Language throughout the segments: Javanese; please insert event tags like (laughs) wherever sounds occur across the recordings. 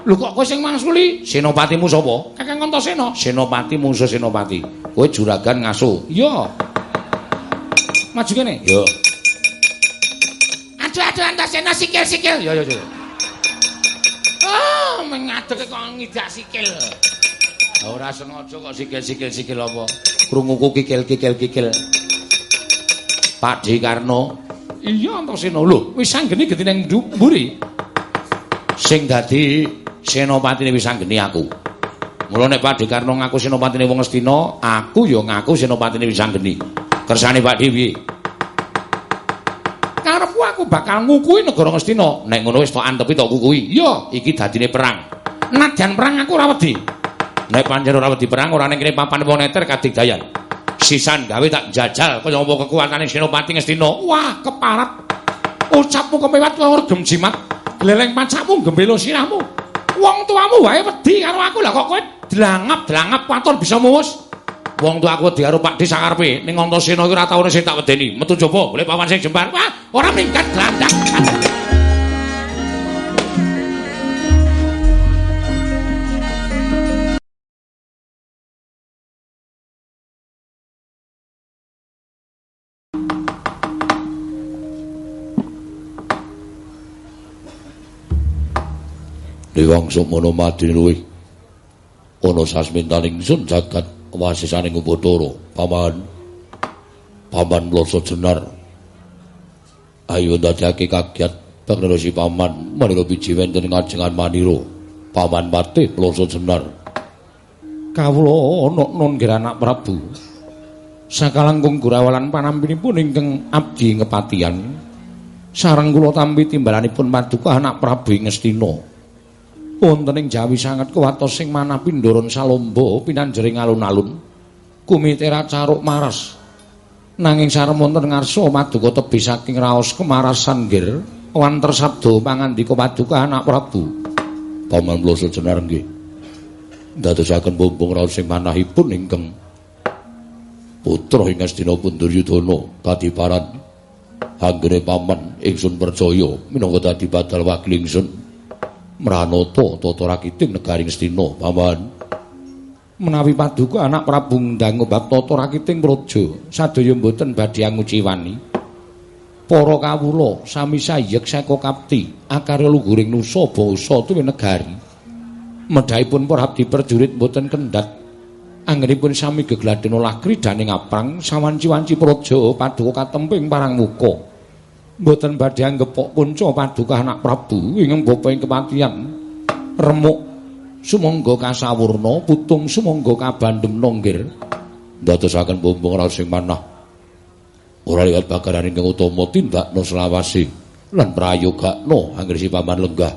Lho kok kowe sing mangsuli? Senopatimu sapa? Kakang Antasena. Senopati mungsuh senopati. Kowe juragan ngaso. Iya. Maju kene. Yo. Aduh aduh Antasena sikil-sikil. Yo yo yo. Ah, mengadeke kok ngidak sikil. Ora sengaja kok sikil-sikil-sikil apa. Krunguku kikil-kikil-kikil. Pak Karno. Iya Antasena. Lho, wis sanggeni getine mburi. Sing dadi senopatine wis sanggeni aku. Mula nek Pak Karno ngaku senopatine wong Astina, aku ya ngaku senopatine wis sanggeni. Kersane Pak Dewi. Karepku aku bakal ngukui negara Ngastina. Nek ngono wis tok antepi tok kukui. Iya, iki dadine perang. Nadyan perang aku ora wedi. Nek pancen ora wedi perang, ora ning kene papan moneter kadigdayan. Sisan gawe tak jajal kaya apa kekuatane Senopati Ngastina. Wah, keparat. Ucapmu kemewat regem jimat. Gleleng pancakmu gembelo sirahmu. Wong tuamu wae wedi karo aku lah kok kowe dlangap-dlangap watur bisa muwus. Wong tua aku wedi karo Pak Desa karepe ning Antasena iki ora tau sing tak wedeni. Metu jaba, boleh pawan sing jembar. Wah, ora minggat glandak. Dewang Sukmono Madin luwih. Ana sasmintaning sun jagat wasisaning Upadara paman paman Mloso Jenar. Ayo dadake kagiat pangresi paman menika biji wonten ngajengan manira paman Patih Mloso Jenar. Kawula ana nun anak Prabu. Sakalangkung gurawalan panampinipun ingkang abdi ngepatian. Sareng kula tampi timbalanipun paduka anak Prabu ing Ngastina wonten ing Jawi sanget kuwatos sing manah pindoron salomba pinanjering alun-alun. Kumitera caruk maras. Nanging sarem wonten ngarsa maduka tebih saking raos kemarasan gir wanter sabda pangandika paduka anak Prabu. Paman bloso jenar nggih. Dadosaken bumbung raos sing manahipun ingkang putra ing Astina Punduryudana kadiparan anggere paman ingsun percaya minangka dadi badal wakil ingsun Mranata tata rakiting negaring Astina, paman. Menawi paduka anak Prabu ndang bab tata rakiting praja, sadaya mboten badhe anguciwani. Para kawula sami sayek saka kapti, akare luhuring nusa basa tuwin negari. Medhaipun para abdi prajurit mboten kendhat. Anggenipun sami gegladhen olah kridaning aprang sawanci-wanci praja paduka katemping parang muka. Mboten badhe anggepok punca paduka anak Prabu. Ing bapa ing kematian. Remuk. Sumangga kasawurna putung sumangga kabandhem nonggir ndadosaken bumbung raos sing manah. Ora liwat bakaran ingkang utama tindakno selawase. Lan prayogakno anggere paman lenggah.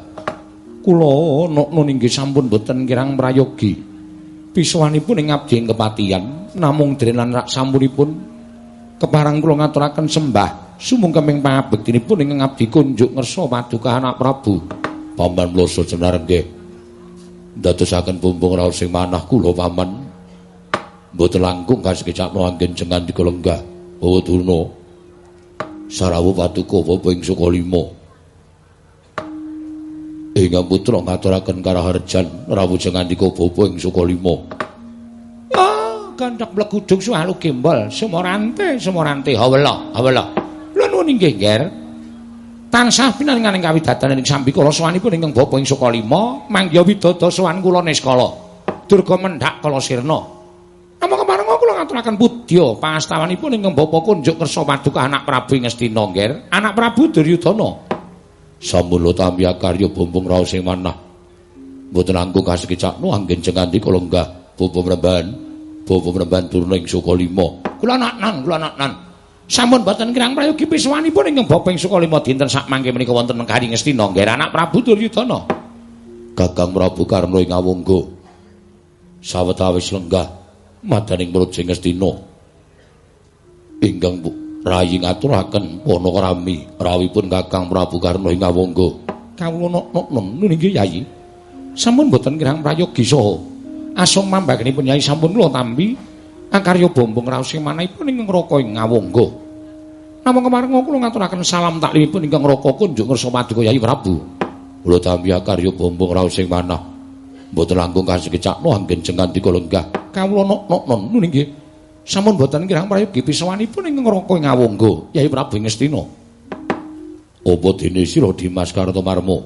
Kula nokno inggih sampun boten kirang prayogi. Pisuwanipun ing abdi ing kepatian namung drenan rak sampunipun keparang kula ngaturaken sembah sumungkeming pangabektinipun ing ngabdi kunjuk ngersa paduka anak Prabu. Paman Mloso Jenar nggih. Dadosaken bumbung raos sing manah kula paman. Mboten langkung kasekecakno anggen jengan dikelenggah bawa durna. Sarawu paduka bapa ing Sukalima Ingkang putra ngaturaken karaharjan rawuh jengandika bapa ing Sukalima Ah, kandak blegudung sualu gembol, sumorante, sumorante, hawela, hawela. Inggih nger tansah pinanganing kawidatan ing sambikala sawanipun ingkang bapa ing Sukalima mangya widodha sawan kula Niskala durga mendhak kala sirna. Nama kemareng kula ngaturaken pudya pangastawanipun ingkang bapa kunjuk kersa paduka anak Prabu ing Astina nger anak Prabu Duryudana. Samula tamya karya bumbung raos sing manah. Mboten anggo kasekicakno anggen jengandi kala enggah bapa mremban bapa mremban turna ing Sukalima kula anak nan kula anak nan sampun boten kirang prayogi piswanipun ingkang Bapa ing Sukalima dinten sak mangke menika wonten negari Ngastina nggih anak Prabu Duryudana. Kakang Prabu Karna ing Awangga sawetawis lenggah madaning Praja Ngastina. Ingkang rayi ngaturaken panakrami rawipun Kakang Prabu Karna ing Awangga. Kawula nok-nok nggih Yayi. Sampun boten kirang prayogi saha asong mambagenipun Yayi sampun kula tampi Akarya bombong raos sing manahipun ing ngroko ing ngawangga. Namung kemarin kula ngaturaken salam taklimipun ingkang ngroko kunjuk ngersa paduka Yayi Prabu. Kula tamya karya bombong raos sing manah. Mboten langkung kasih kecakno anggen jengan dika lenggah. Kawula nok non nggih. Sampun boten kirang prayogi pisawanipun ing ngroko ngawongga Yai Prabu Ngestina. Apa dene sira Dimas Kartomarmo?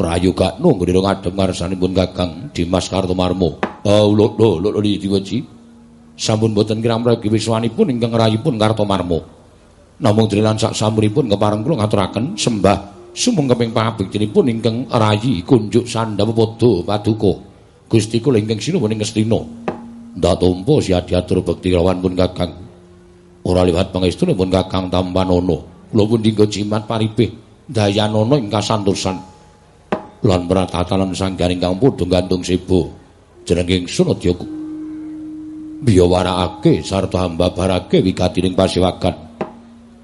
Prayogakno nggone ngadhep ngarsanipun Kakang Dimas Kartomarmo. Ah lho lho lho diwaji. Sampun boten kirang prayogi pisawanipun ingkang rayipun Kartomarmo. Namung drilan sak sampuripun kepareng kula ngaturaken sembah sumeng keping pangabektinipun ingkang rayi kunjuk sandhap padha paduka. Gusti kula ingkang sinuwuning Ngastina ndak tampa siadiatur bekti lawan pun Kakang. Ora liwat pangestunipun Kakang Tampanono kula pun dinggo jimat paripih. Dayanana ing kasantosan. Lan pratatalan sanggaring kang padha gantung sebo. Jenenging Sunadya biyawarakake sarta hamba barake wigatining pasiwakan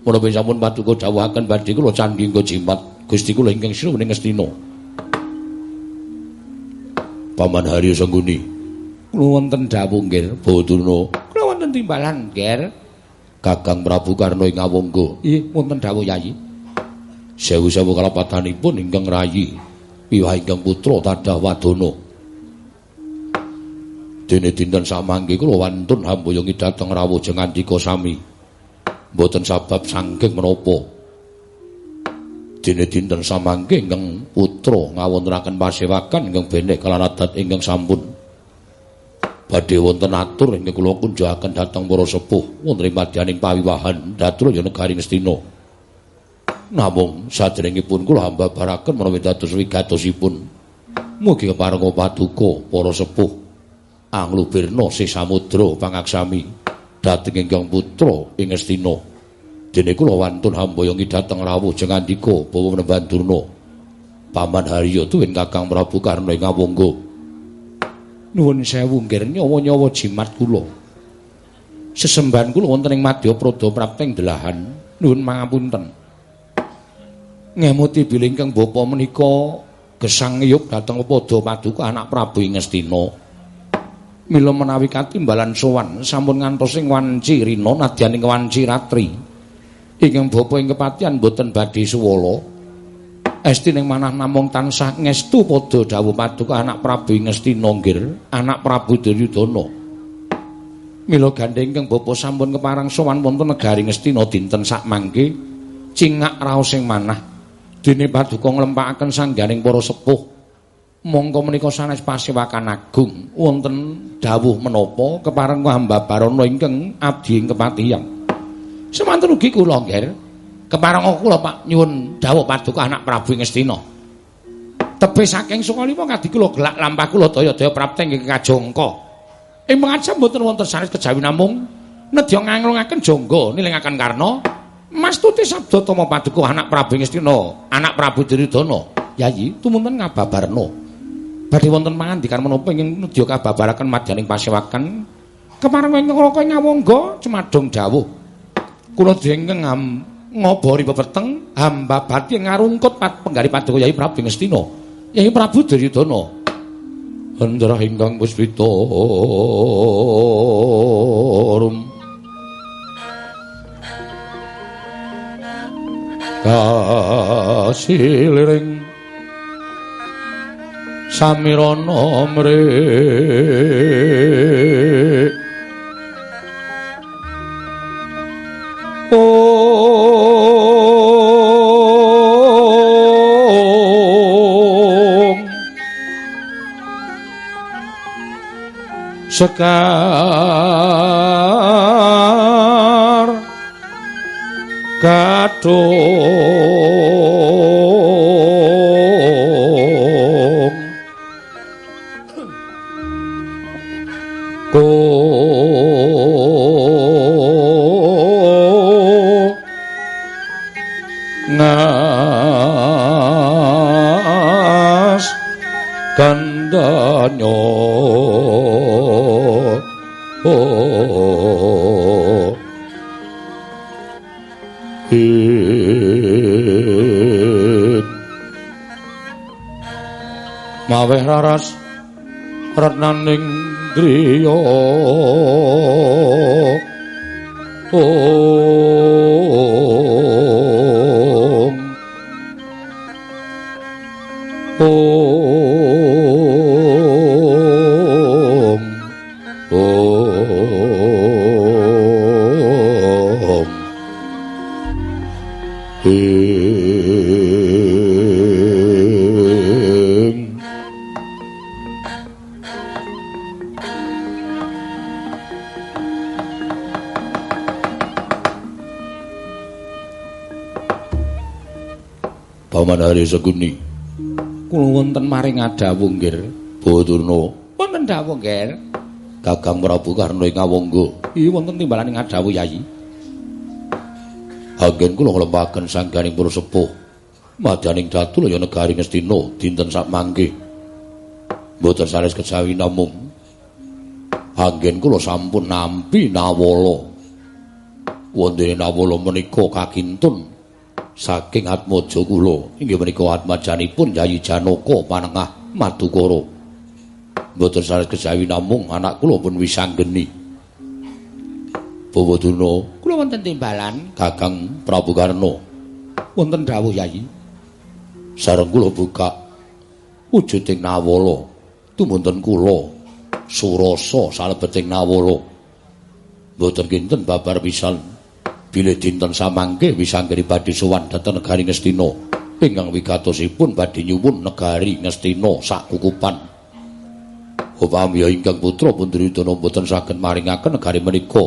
menapa sampun paduka dawuhaken badhe kula candhi nggo jimat Gusti kula ingkang sinuwuning Ngastina. Paman Haryo Sangguni. Kula wonten dawuh nggih, Baturna. Kula wonten timbalan, Ger. Kakang Prabu Karno ing Awangga. Nggih, wonten dawuh Yayi. Sewu-sewu kalapatanipun ingkang rayi. Piwah ingkang putra tadah wadana. Dene dinten samangke kula wantun hamboyongi dhateng rawuh jengandika sami. Mboten sabab sangking menapa. dene dinten samangke ingkang putra ngawontenaken pasewakan ingkang benek kalawan adat ingkang sampun. Badhe wonten atur ingkang kula kunjukaken dhateng para sepuh. Wonten ing madyaning pawiwahan datur ya negari Ngastina. Namung sadèrèngipun kula hamba baraken menawi dados wigatosipun. Mugi keparenga paduka para sepuh anglubirna sesamudra pangaksami dhateng ingkang putra ing Ngastina dene kula wantun hambayongi dhateng rawuh jengandika bawa menemban durna. Paman harya tuwin kakang prabu karna ing ngawongga nuwun sewu nggir nyawa-nyawa jimat kula. Sesembahan kula wonten ing madya prada prapteng delahan. Nuwun mangapunten. Ngemuti bilih ingkang bapa menika gesang yuk dhateng padha paduka anak prabu ing ngestina mila menawi katimbalan sowan sampun ngantos ing wanci rina nadyan ing wanci ratri. Ingkang bapa ing kepatihan boten badhe suwala. Esti ning manah namung tansah ngestu padha dawuh paduka anak Prabu Ngastina nggir anak Prabu Duryudana. Mila gandeng ingkang bapa sampun keparang sowan wonten negari Ngastina dinten sak mangke cingak raos sing manah. Dene paduka nglempakaken sangganing para sepuh mongko menika sanes pasewakan agung wonten dawuh menapa kepareng hamba barana ingkang abdi ing kepatihan Semanten ugi kula, Nger. Keparang kula Pak nyuwun dawuh paduka anak Prabu Ngastina. Tebe saking Sukalima kadi kula gelak lampah kula daya-daya prapteng ing kajangka. Ing mangajab mboten wonten sanes kejawi namung nedya ngangrungaken jangga nilingaken karna mastuti sabda tama paduka anak Prabu Ngastina, anak Prabu Duryudana. Yayi, tumunten ngababarna. Badhe wonten pangandikan menapa ing nedya kababaraken madyaning pasewakan? Kepareng ngroko nyawangga cemadong dawuh. kula jengkeng ngobori pepeteng hamba bati ngarungkut pat penggari paduka Yai Prabu Ngastina Yai Prabu Duryudana. Hendra ingkang puspita rum samirana mrih sekar. Kadung maweh raras retnaning griya Hari Seguni. Kula wonten maring adawuh nggih. Baturna. Wonten dawuh nggih. Kakang Prabu Karna ing Awangga. Iya wonten timbalan ing adawuh Yayi. Agen kula nglempaken sangganing para sepuh. Madaning datul ya negari Ngastina dinten sak mangke. Mboten sanes kejawi namung Anggen kula sampun nampi nawala. Wondene nawala menika kakintun saking atmaja kula inggih menika atmajanipun Yayi Janaka panengah Madukara. Mboten sanes kejawi namung anak kula pun wisanggeni. Bawaduna kula wonten timbalan. Kakang Prabu Karna. Wonten dawuh Yayi. Sareng kula buka wujuding nawala. Tumunten kula surasa salebeting nawala. Mboten kinten babar pisan bilih dinten samangke wisanggeni badhe sowan dhateng negari Ngastina. Ingkang wigatosipun badhe nyuwun negari Ngastina sak kukupan. Upami ingkang putra Punduryudana boten saged maringaken negari menika.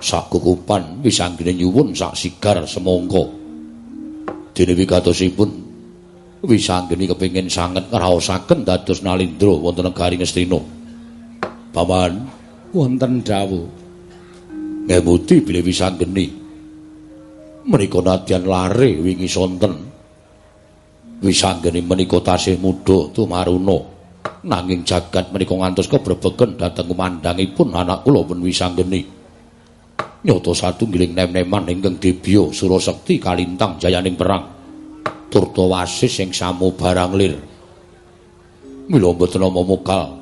Sak kukupan wisanggeni nyuwun sak sigar semangka. Dene wigatosipun wisanggeni kepengin sanget ngraosaken dados nalindra wonten negari Ngastina. Paman wonten dawuh. Ngemuti bilih wisanggeni menika nadyan lare wingi sonten. Wisanggeni menika tasih muda tumaruna. Nanging jagat menika ngantos kebrebegen dhateng kumandhangipun anak kula pun wisanggeni nyoto satunggiling nem-neman ingkang debya surasekti kalintang jayaning perang. Turta wasis sing samu barang lir. Mila mboten momokal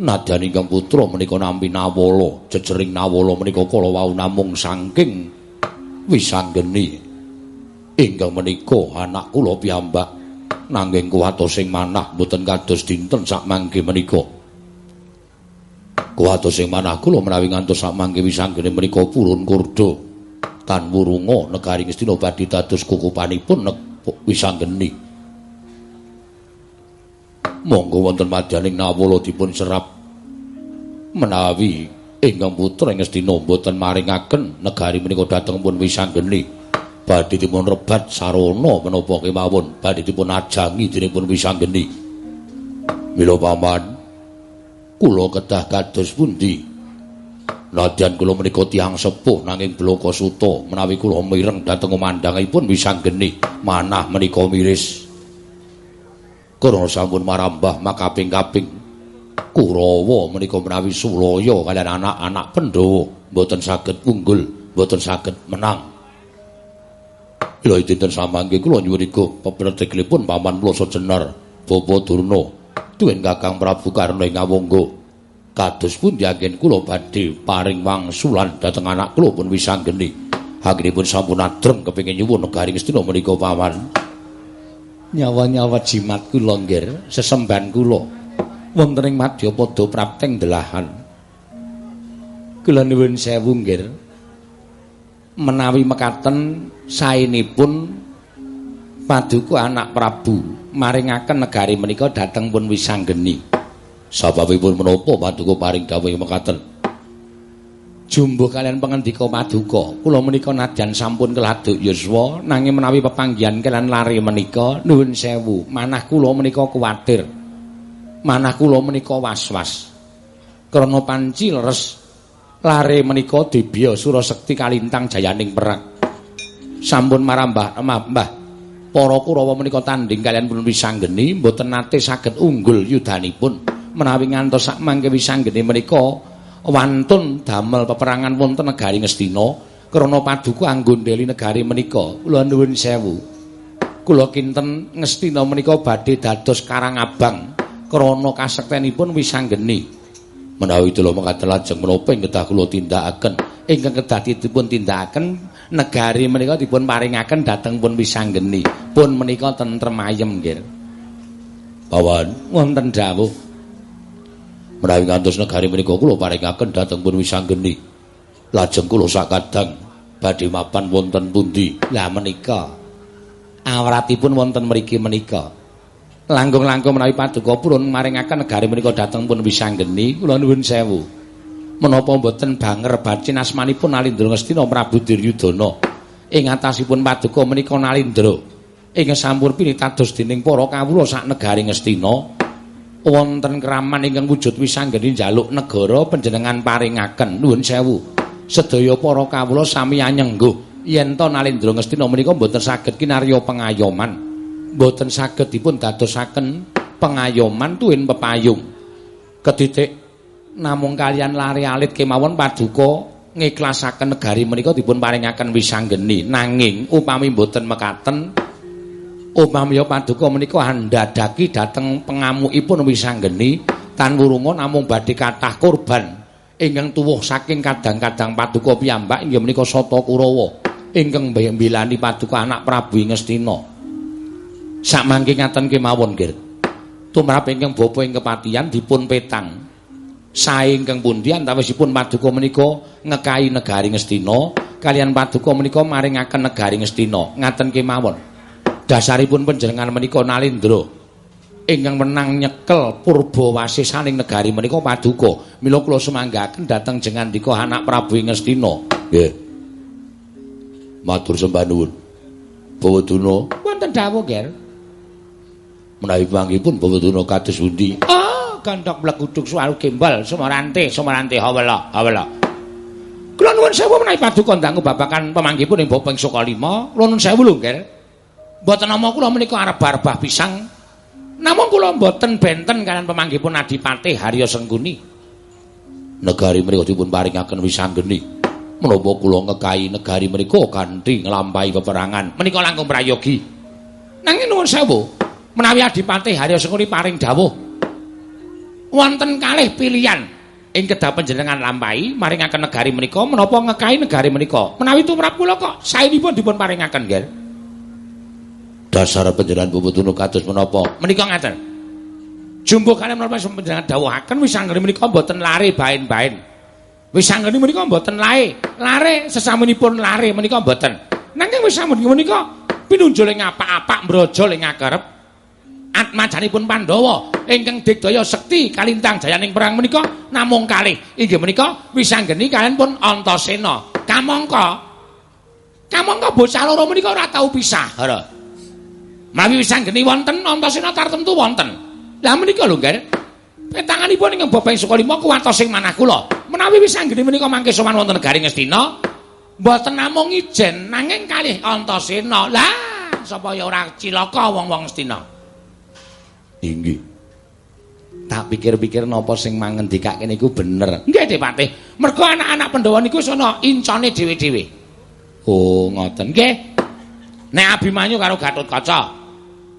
nadyan ingkang putra menika nampi nawala. Jejering nawala menika kala wau namung saking wisanggeni ingkang menika anak kula piyambak nanging kuwatos sing manah mboten kados dinten sak mangke menika. Kuwatos sing manah kula menawi ngantos sak mangke wisanggeni menika purun kurdo tan wurunga negari Ngastina badhe dados kukupanipun wisanggeni monggo wonten madyaning nawala dipun serap. Menawi ingkang putra ing Ngastina boten maringaken. Negari menika dhateng pun wisanggeni badhe dipun rebat sarana menapa kemawon. Badhe dipun ajangi dening pun wisanggeni mila paman kula kedah kados pundi? Nadyan kula menika tiyang sepuh nanging bloko suta menawi kula mireng dhateng mandhangipun wisanggeni manah menika miris. Kuro sampun marambah makaping-kaping Kurawa menika menawi Sulaya kalian anak-anak Pandhawa mboten saged unggul, mboten saged menang. Lha dinten samangke kula nyuwun iku pepretegelipun paman kula sejenar Bapa Durna duwen Kakang Prabu Karna ing Awangga. Kados pun yakin kula badhe paring wangsulan dhateng anak kula pun wisanggeni. Anggenipun sampun adrem kepengin nyuwun negari Ngastina menika paman. Nyawa-nyawa jimat kula nggih, sesemban kula. Wonten ing Madyapada prapteng delahan. Kula nuwun sewu nggih. Menawi mekaten saenipun Paduka anak Prabu maringaken negari menika dhateng pun wisanggeni. Sababipun menapa Paduka paring dawuh mekaten? Jumbuh kalian pengendika Paduka, kula menika nadyan sampun keladuk yuswa nanging menawi pepanggihan kalian lari menika nuwun sewu, manah kula menika kuwatir. Manah kula menika was-was. Krana panci leres lare menika dibya Surasekti kalintang jayaning perang. Sampun marambah Mbah. Para Kurawa menika tanding kalian pun wisanggeni mboten nate saged unggul yudanipun. Menawi ngantos sak mangke wisanggeni menika wantun damel peperangan wonten negari Ngastina krana paduka anggondeli negari menika. Kula nuwun sewu. Kula kinten Ngastina menika badhe dados Karang Abang. Krana kasektenipun wisanggeni menawi dula mengkaten lajeng menapa ing kedah kula tindakaken ingkang kedah dipun tindakaken negari menika dipun paringaken dhateng pun wisanggeni pun menika tentrem ayem nggih Pawan, wonten dawuh. Menawi ngantos negari menika kula paringaken dhateng pun Wisanggeni. Lajeng kula sakadang badhe mapan wonten pundi? Lah menika awratipun wonten mriki menika. Langkung-langkung menawi paduka purun maringaken negari menika dhateng pun Wisanggeni, kula nuwun sewu. Menapa mboten banger bacin asmanipun Nalindra Ngastina Prabu Duryudana ing atasipun paduka menika Nalindra. Ing sampun pinitados dening para kawula sak negari Ngastina wonten kraman ingkang wujud wisanggeni njaluk negara panjenengan paringaken. Nuwun sewu. Sedaya para kawula sami anyengguh yen to Nalindra Ngastina menika mboten saged kinarya pengayoman. Mboten saged dipun dadosaken pengayoman tuwin pepayung. Ketitik namung kalian lari alit kemawon paduka ngiklasaken negari menika dipun paringaken wisanggeni. Nanging upami mboten mekaten upami paduka menika handadaki dhateng pengamukipun wisanggeni tan wurunga namung badhe kathah kurban ingkang tuwuh saking kadang-kadang paduka piyambak inggih menika Sata Kurawa. Ingkang mbilani paduka anak Prabu Ngastina sakmangke ngaten kemawon nggih tumrap ingkang bapa ing kepatihan dipun petang. Sae ingkang pundi antawisipun paduka menika ngekahi negari Ngastina kalian paduka menika maringaken negari Ngastina ngaten kemawon dasaripun panjenengan menika Nalindra ingkang menang nyekel purba wasisaning negari menika paduka. Mila kula sumanggaken dhateng jengandika anak Prabu Ngastina nggih. Matur sembah nuwun. Bawaduna wonten dawuh ger menawi panggipun Bawaduna kados pundi? Oh gandhok mleguduk suwaru gembal sumarante sumarante hawala hawala. Kula nuwun sewu menawi paduka ndangu babakan pemanggipun ing bopeng saka lima. Kula nuwun sewu lho nggih mboten nama kula menika arep barbah pisang. Namung kula mboten benten kalian pemanggipun adipati Harya Sengkuni negari menika dipun paringaken wisanggeni. Menapa kula ngekahi negari menika kanthi nglampahi peperangan? Menika langkung prayogi. Nanging nuwun sewu menawi adipati Harya Sengkuni paring dawuh. Wonten kalih pilihan ing kedah panjenengan lampahi maringaken negari menika menapa ngekahi negari menika? Menawi tumrap kula kok saenipun dipun paringaken nggih dasar panjenengan puputunu kados menapa? Menika ngaten. Jumbo kalian menapa panjenengan dawuhaken wis anggere menika mboten lare bain-bain wis anggere menika mboten lae. Lare sesamunipun lare menika mboten. Nanging wis menika pinunjul ing apa-apa mbrojol ing atmajanipun Pandhawa. Ingkang digdaya sekti kalintang jayaning perang menika namung kalih. Inggih menika wisanggeni kalian pun Antasena. Kamangka kamangka bocah loro menika ora tau pisah. Ora. Mawi wisanggeni wonten Antasena tartemtu wonten. Lah menika lho nggih petanganipun ing Bapak Sukalima kuwatos sing manah kula. Menawi wisanggeni menika mangke sowan wonten negari Ngastina mboten namung ijen nanging kalih Antasena. Lah sapa ya ora cilaka wong-wong Ngastina Inggih. Tak pikir-pikir napa sing mangendikake niku bener. Nggih, Dik Patih. Mergo anak-anak Pandhawa niku sono incane dhewe-dhewe. Oh, ngoten. Nggih. Nek Abimanyu karo Gatotkaca.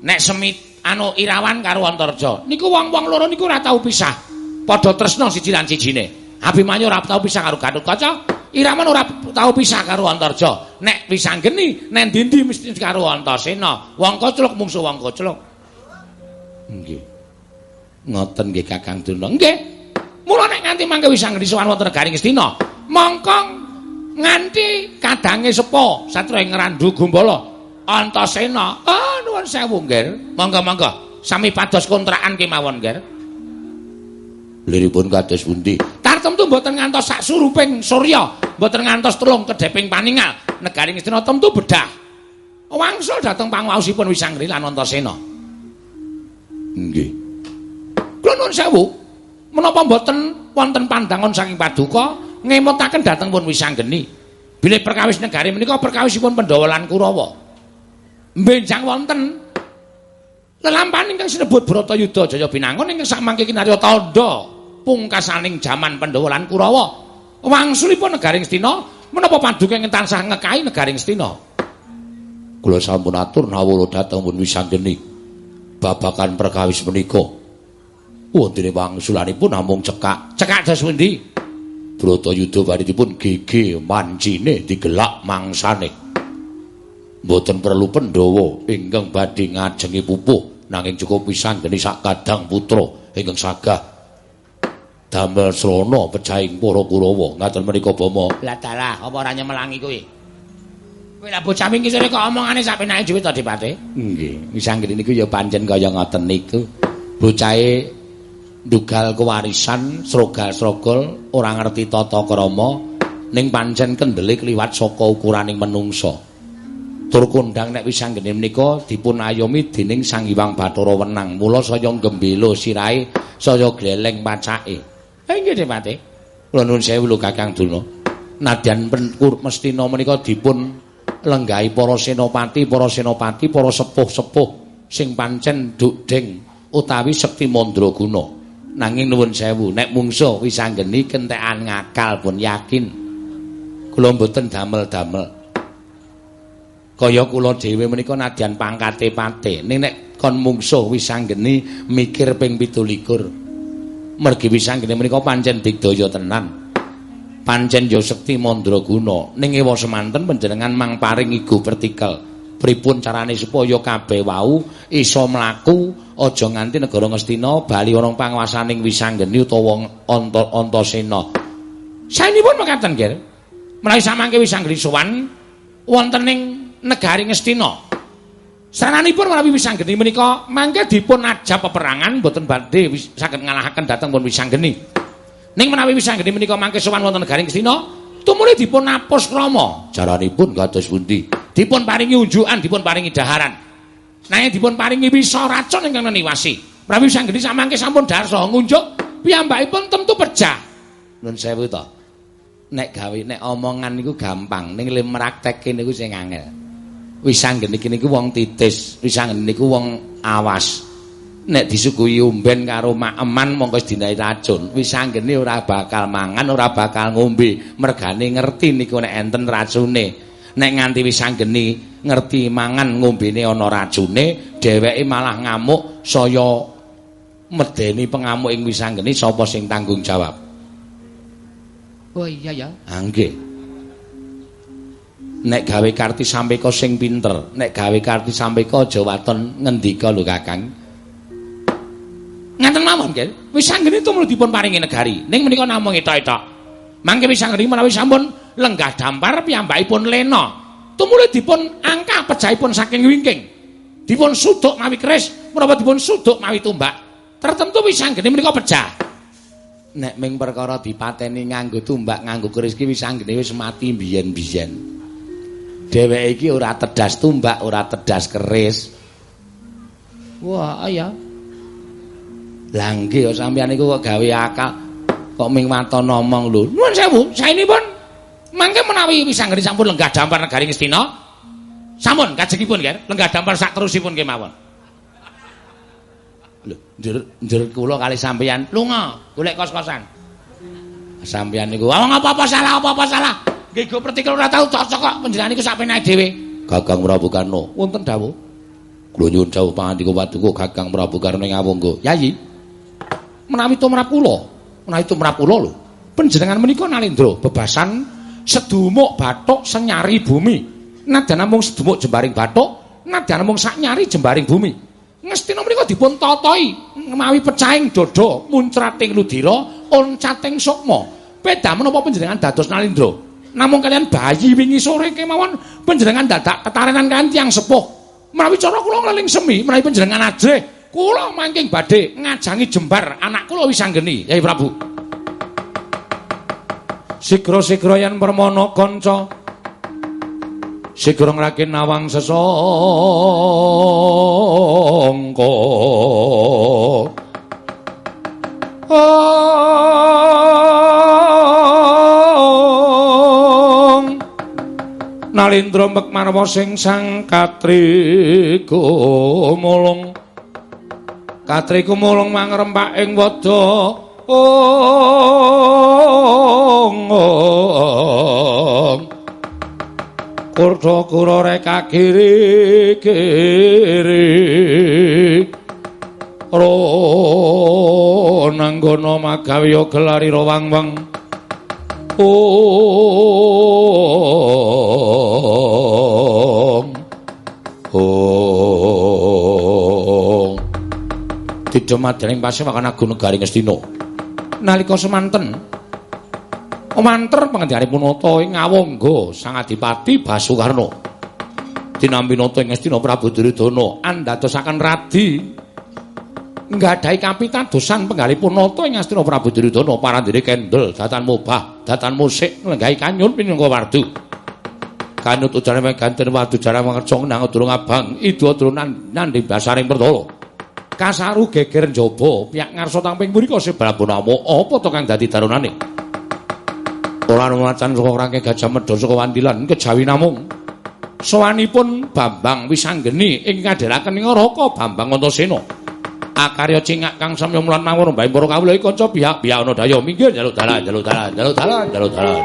Nek Semit anu Irawan karo Antarja. Niku wong-wong loro niku ora tau pisah. Padha tresna siji lan sijine. Abimanyu ora tau pisah karo Gatotkaca. Irawan ora tau pisah karo Antarja. Nek Wisanggeni nek ndi mesti karo Antasena. Wong Kocluk mungsuh wong Kocluk. Nggih. Ngoten nggih Kakang Durna. Nggih. Mula nek nganti mangke wis anggere sowan wonten negari Ngastina, mongkong nganti kadange sepo satra ing Randu Gumbala Antasena. Ah nuwun sewu nggih. Monggo-monggo sami pados kontrakan kemawon nggih. Liripun kados pundi? Tartemtu mboten ngantos sak suruping surya, mboten ngantos telung kedheping paningal. Negari Ngastina temtu bedah. Wangsul dhateng panguwasipun Wisanggri lan Antasena. Nggih. Kula nuwun sewu. Menapa mboten wonten pandangan saking paduka ngemutaken dhateng pun Wisanggeni. Bilih perkawis negari menika perkawisipun Pandhawa lan Kurawa. Mbenjang wonten lelampahan ingkang sinebut Bratayuda Jaya Binangun ingkang samangke kinarya tandha pungkasaning jaman Pandhawa lan Kurawa. Wangsulipun negari Ngastina menapa paduka ingkang tansah ngekahi negari Ngastina. Kula sampun atur nawala dhateng pun Wisanggeni. Babakan perkawis menika. Wontene wangsulanipun namung cekak. Cekak dos pundi? Bratayuda baritipun gege mancine digelak mangsane. Mboten perlu Pandhawa ingkang badhe ngajengi pupuh nanging cukup pisan geni sak kadang putra ingkang sagah damel srana pecahing para Kurawa ngaten menika Bama lah dalah apa ora nyemelangi kowe kowe lah bocah wingi sore kok omongane sak penake dhewe to Dipate? Nggih wisanggeni niku ya pancen kaya ngoten niku. Bocahe ndugal kewarisan srogal-srogol ora ngerti tata krama ning pancen kendele kliwat saka ukuraning menungsa. Tur kondang nek wis anggene menika dipun ayomi dening Sang Hyang Bathara Wenang. Mula saya gembelo sirahe saya gleleng pacake ha nggih Dipate. Kula nuwun sewu lho Kakang Duna nadyan mestina menika dipun lenggahi para senopati para senopati para sepuh-sepuh sing pancen dukdeng utawi sekti mandraguna. Nanging nuwun sewu nek mungsuh wis anggeni kentekan ngakal pun yakin. Kula mboten damel-damel. Kaya kula dhewe menika nadyan pangkate pate ning nek kon mungsuh wis anggeni mikir ping 17 mergi wis anggeni menika pancen digdaya tenan pancen ya sekti mandraguna ning ewa semanten panjenengan mang paring igu vertikal pripun carane supaya kabeh wau iso mlaku aja nganti negara Ngastina bali ana panguwasaning Wisanggeni utawa Antasena. Saenipun mekaten, Ger. Menawi samangke Wisanggeni sowan wonten ing negari Ngastina. Sarananipun menawi Wisanggeni menika mangke dipun ajab peperangan boten badhe saged ngalahaken dhateng pun Wisanggeni. Ning menawi Wisanggeni menika mangke sowan wonten negari Ngastina, tumuli dipun napus krama. Jaranipun kados pundi? dipun paringi unjukan, dipun paringi daharan. Nanging dipun paringi wisa racun ingkang niwasi. Prawi sanggeni samangke sampun darsa ngunjuk piyambakipun tentu pecah. Nun sewu to. Nek gawe nek omongan niku gampang, ning lem praktekke niku sing angel. Wis sanggeni iki wong titis, wis sanggeni niku wong awas. Nek disuguhi umben karo makeman mongko dinae racun. Wis sanggeni ora bakal mangan, ora bakal ngombe. Mergane ngerti niku nek enten racune. nek nganti wis anggeni ngerti mangan ngombene ana racune dheweke malah ngamuk saya medeni pengamuk ing wis anggeni sapa sing tanggung jawab Oh iya ya nggih nek gawe karti sampeka sing pinter nek gawe karti sampeka aja waton ngendika lho kakang ngaten mawon nggih wis anggeni tumul dipun paringi negari. Ning menika namung etok-etok. Mangke wis anggeni menawi sampun lenggah dampar piyambakipun lena. Tumuli dipun angka pejahipun saking wingking. Dipun suduk mawi keris menapa dipun suduk mawi tumbak. Tertentu wis anggene menika pejah. Nek ming perkara dipateni nganggo tumbak nganggo keris ki wis anggene wis mati biyen-biyen dheweke iki ora tedas tumbak ora tedas keris. Wah iya langge kok sampeyan iku kok gawe akal kok ming waton ngomong lho nuwun sewu saenipun Mangke menawi wis anggere sampun lenggah dampar negari Ngastina. Sampun kajengipun, Ger. Lenggah dampar sak terusipun kemawon. Lho, njur kula kali sampeyan lunga golek kos-kosan. Sampeyan niku wong apa-apa salah, apa-apa salah. Nggih go pertikel ora tau cocok kok panjenengan niku sak penake dhewe. Gagang Prabu Karno, wonten dawuh. Kula nyuwun dawuh pangandika paduka Gagang Prabu Karno ing Awangga. Yayi. Menawi tumrap kula, menawi tumrap kula lho. Panjenengan menika Nalendra bebasan sedumuk bathuk senyari bumi. Nadyan namung sedumuk jembaring bathuk, nadyan namung sak nyari jembaring bumi. Ngestina menika dipun totoi mawi pecahing dada, muncrating ludira, oncating sukma. Peda menapa panjenengan dados Nalindra? Namung kalian bayi wingi sore kemawon panjenengan dadak ketarenan kan tiyang sepuh. Menawi cara kula ngeliling semi, menawi panjenengan ajrih, kula mangking badhe ngajangi jembar anak kula wis anggeni, Yai Prabu. Sigra-sigra yen permana kanca Sigra ngrakin nawang sesangka Nalindra mek marwa sing sang katri kumulung Katri kumulung mangrempak ing wada ong kurda kura reka kiri kiri ro nanggono magawi gelari rawang wang ong ong Didha madening pasewakan agung negari Ngastina. Nalika semanten Omanter pangandikanipun nata ing ngawangga Sang Adipati Basukarna. Dinampi nata ing Ngastina Prabu Duryudana andadosaken radi nggadahi kapitadosan penggalipun nata ing Ngastina Prabu Duryudana parandene kendel datan mubah datan musik lenggahi kanyun pinangka wardu. Kanut ujane ganten wadu jarang mangerja nang durung abang idu turunan nandhi basaring pertolo. Kasaru geger njaba piyak ngarsa tamping mriko sebalabunama apa to kang dadi darunane? Ora macan saka rangke gajah medhos saka wandilan kejawi namung sowanipun Bambang Wisanggeni ing kadheraken ing Raka Bambang Antasena. Akarya cingak kang samya mulan mawon mbae para kawula kanca pihak-pihak ana daya minggir jaluk dalan jaluk dalan jaluk dalan jaluk dalan.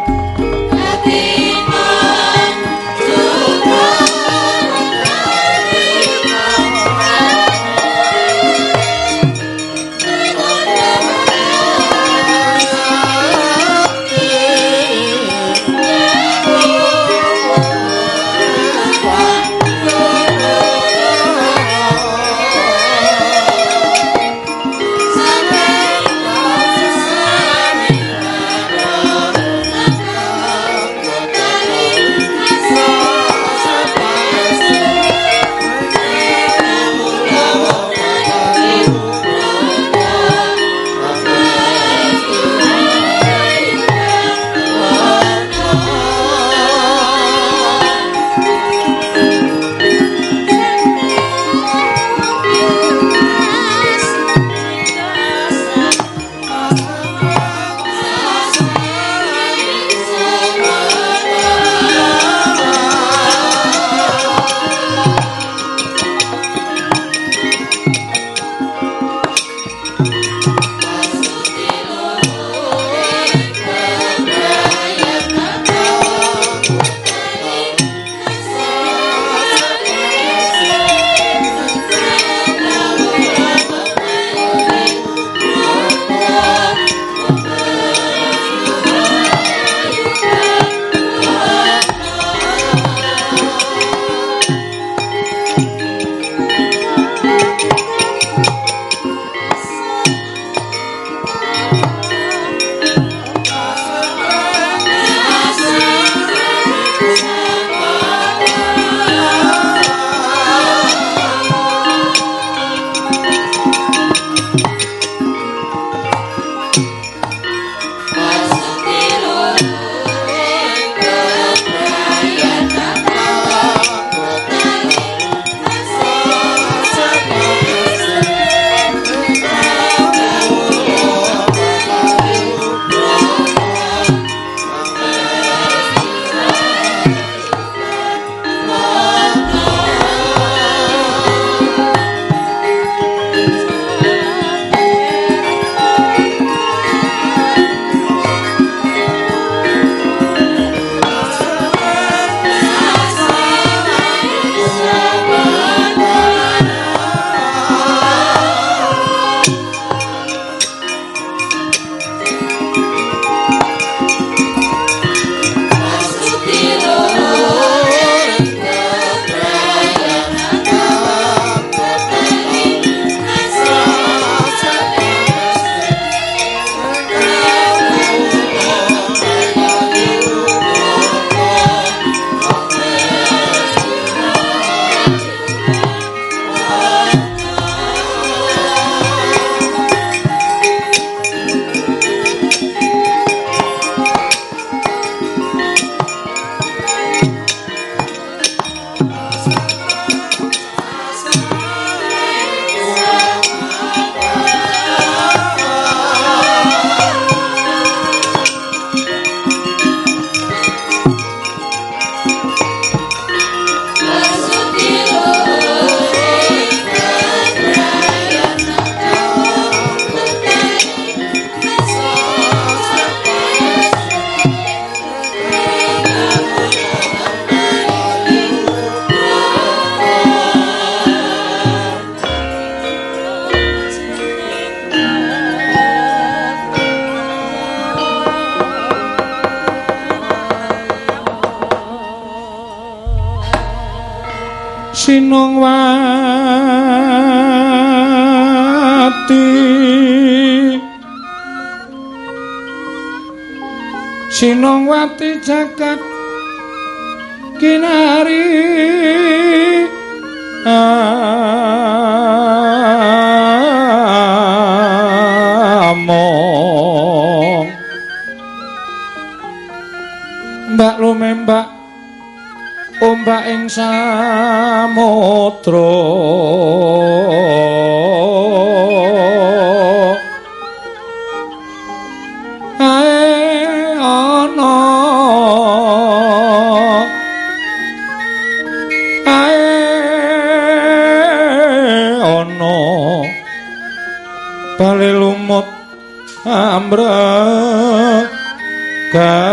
Sinongwati jagat kinari. Among. Mbak lumembak ombak ing samudra amra kanggeng.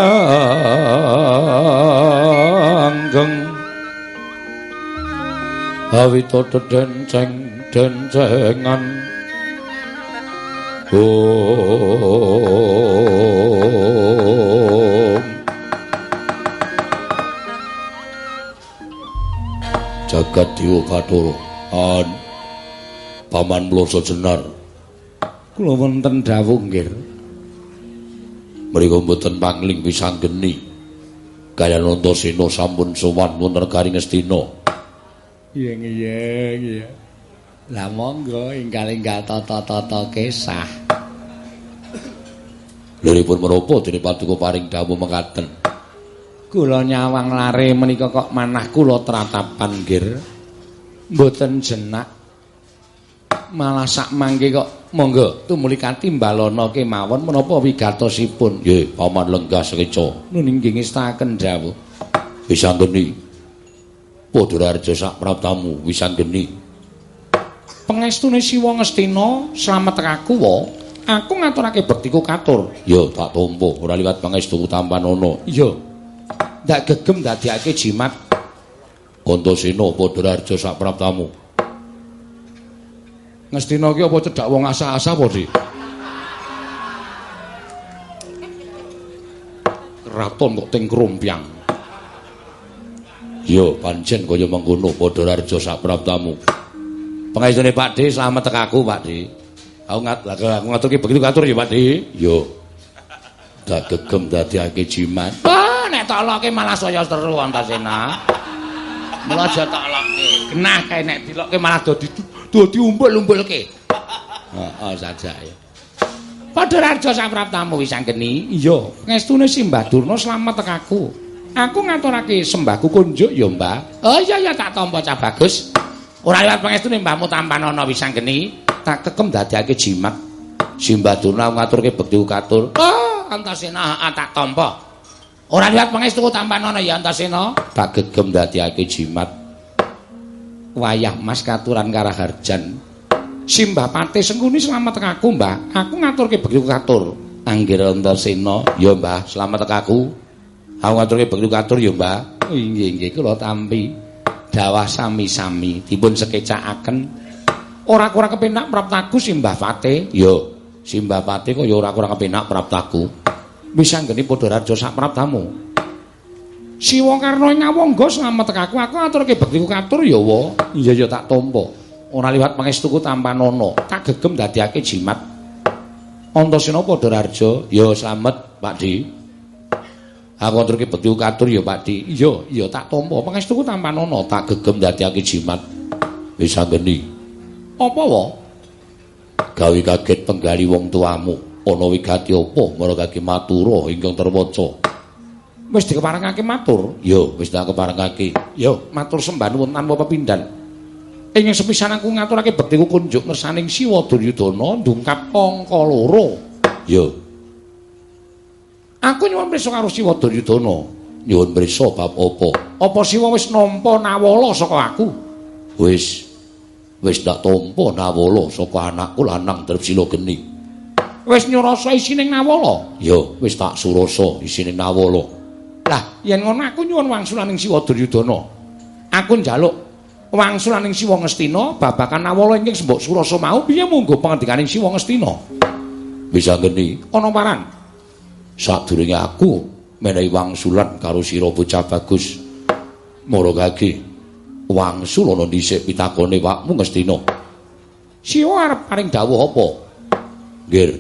Awita denceng dencengan. Om. Jagat dewa bathara. An. Paman mloso jenar kula wonten dawuh nggih. Mriku mboten pangling pisanggeni kaya Antasena sampun sowan wonten negari Ngastina iya iya iya. Lah monggo ingkang ingkang tata-tata kesah Liripun menapa dene paduka paring dawuh mekaten? Kula nyawang lare menika kok manah kula tratapan nggir mboten jenak. Malah sak mangke kok monggo. Tumuli kanthi balana kemawon menapa wigatosipun? Nggih paman lenggah sekeca. Nuninggih ngestaken dawuh. Wisanggeni padharjo sak praptamu wisanggeni pengestune siwa ngestina slamet aku wa aku ngaturake bektiku katur. Ya tak tampa. Ora liwat pangestu tampanana iya ndak gegem dadiake jimat. Antasena padharjo sak praptamu Ngestina ki apa cedhak wong asa-asa apa, Dik? Raton kok teng krumpiang. Yo, pancen kaya mengkono padha raja sak praptamu. Pangestune Pak Dik, slamet tekaku, Pak Dik. Aku ngat, aku ngaturke begitu katur ya, Pak Dik. Yo. Dak gegem dadiake jimat. Ah, nek tak lokke malah saya seru Antasena. Mula aja tak lokke. Genah kae nek dilokke malah dadi dadi umbul-umbulke. Heeh saja ya. Padha raja sapraptamu wis anggeni. Iya, ngestune Simbah Durna slamet tekaku. Aku ngaturake sembahku kunjuk ya, Mbah. Oh iya ya tak tampa cah bagus. Ora liwat pangestune mbahmu tampanana wis anggeni, tak kekem dadiake jimat. Simbah Durna ngaturke bekti katur. Oh, Antasena tak tampa. Ora liwat pangestuku tampanana ya Antasena, tak gegem dadiake jimat. Wayah Mas katuran Karaharjan. Simbah Pati Sengkuni selamat tekaku, Mbah. Aku ngaturke begitu katur. Anggir Antasena, ya Mbah, selamat tekaku. Aku ngaturke begitu katur ya, Mbah. Inggih inggih kula tampi. Dawah sami-sami dipun sekecakaken. Ora kurang kepenak praptaku Simbah Pati. Ya, Simbah Pati kok ya ora kurang kepenak praptaku. Wis anggene padha raja sak praptamu. Siwa Karna nyawangga slamet tekaku aku aturke bektiku katur ya wa. Iya ya tak tampa. Ora liwat pangestuku tampanana, tak gegem dadiake jimat. Antasena padha rarja, ya slamet Pak Di. Aku aturke bektiku katur ya Pak Di. Iya, iya tak tampa. Pangestuku tampanana, tak gegem dadiake jimat. Wis anggeni. Apa wa? Gawe kaget penggali wong tuamu. Ana wigati apa marang matura ingkang terwaca? Wis dikeparengake matur. Yo wis tak keparengake. Yo matur sembah nuwun tanpa pepindhan. Ing sepisan aku ngaturake bektiku kunjuk ngersaning Siwa Duryudana ndungkap angka loro. Yo. Aku nyuwun pirsa karo Siwa Duryudana. Nyuwun pirsa bab apa apa Siwa wis nampa nawala saka aku? Wis. Wis tak tampa nawala saka anakku lanang Drepsila Geni. Wis nyurasa isining nawala? Yo wis tak surasa isining nawala Lah, yen ngono aku nyuwun wangsulaning Siwa Duryudana. Aku njaluk wangsulaning Siwa Ngastina babakan awala ingkang sembok surasa mau piye munggo pangandikaning Siwa Ngastina. Bisa geni, ana paran. Sadurunge aku menehi wangsulan karo sira bocah bagus. Maragake wangsul ana dhisik pitakone wakmu Ngastina. Siwa arep paring dawuh apa? Nggih.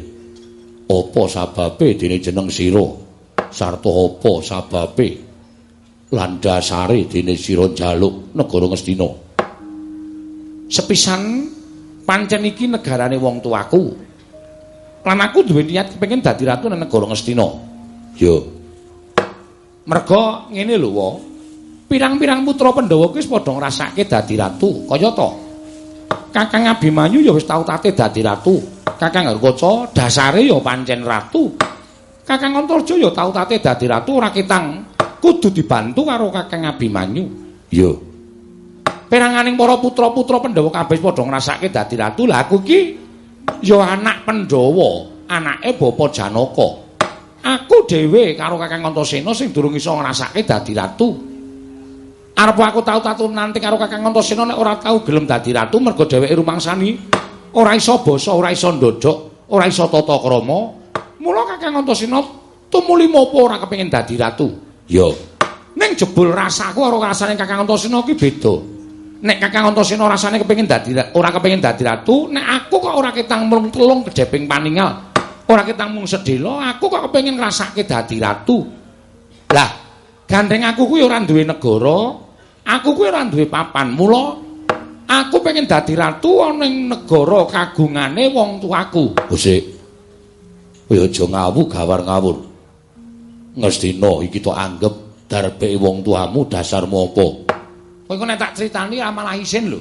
Apa sababe dene jeneng sira? Sarta apa sababe? Lan dasare dene sira njaluk negara Ngastina sepisan pancen iki negarane wong tuaku. Lan aku duwe niat kepengin dadi ratu nang negara Ngastina yo merga ngene lho wa. Pirang-pirang putra Pandhawa kuwi wis padha ngrasake dadi ratu kaya to? Kakang Abimanyu ya wis tau tate dadi ratu. Kakang Harkaca dasare ya pancen ratu Kakang Antarja ya tau tate dadi ratu ora ketang kudu dibantu karo Kakang Abimanyu. Iya. Peranganing para putra-putra Pandhawa kabeh padha ngrasake dadi ratu. Lah aku iki ya anak Pandhawa, anake Bapa Janaka. Aku dhewe karo Kakang Antasena sing durung iso ngrasake dadi ratu. Arep aku tau tatu nanti karo Kakang Antasena nek ora tau gelem dadi ratu mergo dheweke rumangsani ora iso basa, ora iso ndodok, ora iso tata krama. Mula Kakang Antasena tumuli mopo ora kepengin dadi ratu. Yo. Ning jebul rasaku karo rasane Kakang Antasena ki beda. Nek Kakang Antasena rasane kepengin dadi ora kepengin dadi ratu, nek aku kok ora ketang mlung-telung gedheping paningal. Ora ketang mung sedhela, aku kok kepengin ngrasake dadi ratu. Lah, gandeng aku kuwi ora duwe negara, aku kuwi ora duwe papan. Mula aku pengen dadi ratu ana ning negara kagungane wong tuaku. Gusik. Kowe aja ngawu gawar ngawur. Ngastina iki to anggap darbe wong tuamu dasarmu apa? Kowe nek tak critani ora malah isin lho.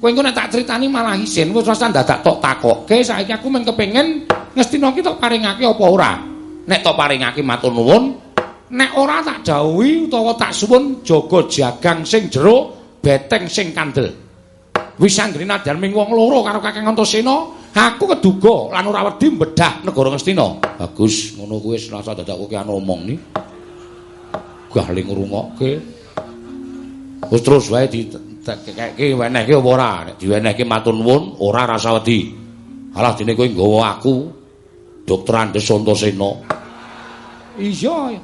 Kowe nek tak critani malah isin, wis rasa dadak tok takokke, saiki aku mung kepengin Ngastina ki tok paringake apa ora? Nek tok paringake matur nuwun, nek ora tak dawuhi utawa tak suwun jaga jagang sing jero, beteng sing kandel. Wis anggrena darming wong loro karo Kakang Antasena, aku keduga lan ora wedi mbedah negara Ngastina. Bagus, ngono kuwi rasa dadak kowe ana omong ni. Gahling ngrungokke. Wis terus wae ditekeke wenehke apa ora? Nek diwenehke matur nuwun, ora rasa wedi. Alah dene kowe nggawa aku Dokter Andes Antasena. Iya,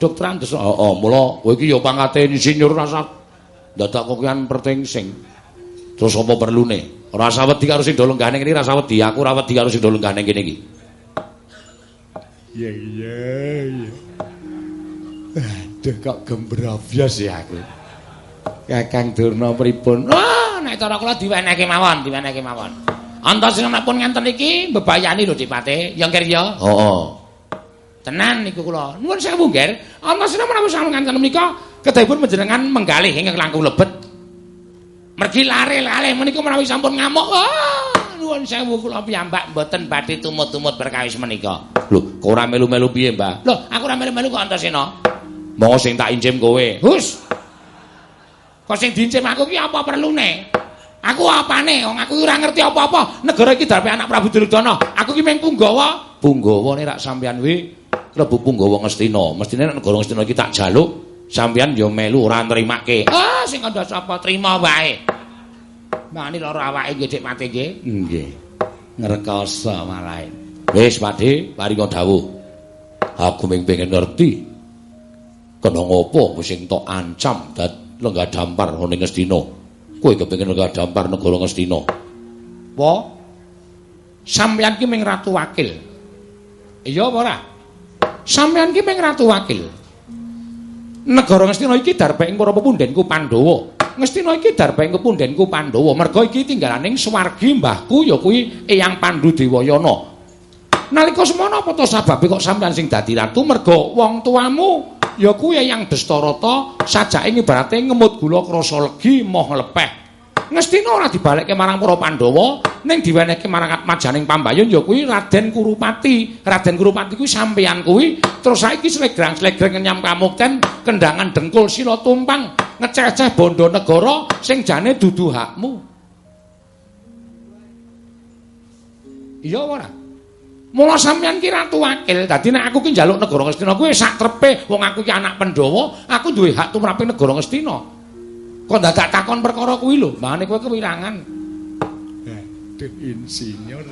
Dokter Andes. Heeh, oh, oh, mula kowe iki ya pangkate insinyur rasa dadak kokean pertengsing. Terus apa perlune? Ora usah wedi karo sing do lenggane kene, ora usah wedi. Aku ora wedi karo sing do lenggane kene iki. Iya, iya, iya. Aduh kok gembravyos ya aku. Kakang Durna pripun? Oh, nek cara kula diwenehke mawon, diwenehke mawon. Antasena pun ngenten iki mbebayani lho Dipate. Ya nggih ya. Heeh. Tenan niku kula. Nuwun sewu nggih. Antasena menawi sampun ngenten menika kedahipun panjenengan menggalih ing langkung lebet. Mergi lare-lare menika menawi sampun ngamuk. Oh, nuwun sewu kula piyambak mboten badhe tumut-tumut berkawis menika. Lho, kok ora melu-melu piye, Mbah? Lho, aku ora melu-melu kok Antasena. Monggo sing tak injem kowe. Hus. Kok sing diincim aku ki apa perlune? Aku apane? Wong aku ora ngerti apa-apa. Negara iki darpe anak Prabu Duryudana. Aku ki mung punggawa. Punggawa nek rak sampean kuwi klebu punggawa Ngastina. Mestine nek negara Ngastina iki tak jaluk, sampean ya melu ora nrimake. Ah, sing kandha sapa trima wae. Mani lara awake nggih Dik Pati nggih. Nggih. Ngrekoso malahe. Wis, Pakde, paringa dawuh. Aku mung pengen ngerti. Kena ngopo sing tok ancam dat lenggah dampar ning Ngastina. Kowe kepengin lenggah dampar negara Ngastina. Apa? Sampeyan ki ming ratu wakil. Iya apa ora? Sampeyan ki ming ratu wakil. Negara Ngastina iki darbe ing para pepundhenku Pandhawa. Ngastina iki darbe ing pepundhenku Pandhawa. Merga iki tinggalaning swargi mbahku ya kuwi Eyang Pandhu Dewayana. Nalika semana apa to sababe kok sampeyan sing dadi ratu merga wong tuamu ya kuwi Eyang Dastarata sajake ibarate ngemut gula krasa legi moh lepeh. Ngastina ora dibalekke marang para Pandhawa, ning diwenehke marang Atmajaning Pambayun ya kuwi Raden Kurupati. Raden Kurupati kuwi sampeyan kuwi terus saiki slegrang-slegreng nyam kamukten kendangan dengkul sila tumpang ngeceh-ceh bondo negara sing jane dudu hakmu. Iya ora? Mula sampeyan ki ratu wakil. Dadi nek aku ki njaluk negara Ngastina kuwi sak trepe wong aku ki anak Pandhawa, aku duwe hak tumrape negara Ngastina. Kok dadak takon perkara kuwi lho, mane kowe kewirangan. Aduh insinyur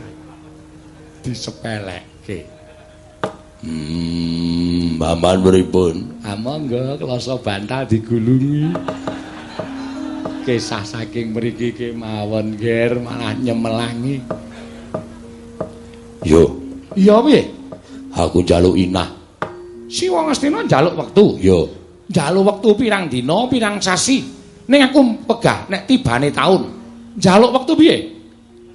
disepelekke. Hmm, Maman pripun? Ah monggo klasa bantal digulungi. Kisah saking mriki kemawon, Ger, malah nyemelangi. Yo, Iya piye? aku njaluk inah. Siwa Ngastina njaluk wektu. Yo. Njaluk wektu pirang dina, pirang sasi. Ning aku pegah nek tibane taun. Njaluk wektu piye?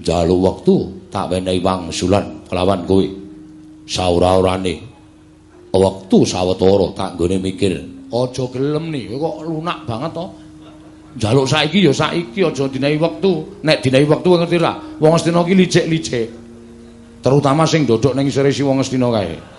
Njaluk wektu tak wenehi wangsulan kelawan kowe. Saura-urane wektu sawetara tak nggone mikir. Aja gelem nih, kok lunak banget to. Njaluk saiki ya saiki aja dinehi wektu. Nek dinehi wektu ngerti ra, wong Astina ki licik-licik. Terutama sing dodok ning isore si wong Astina kae.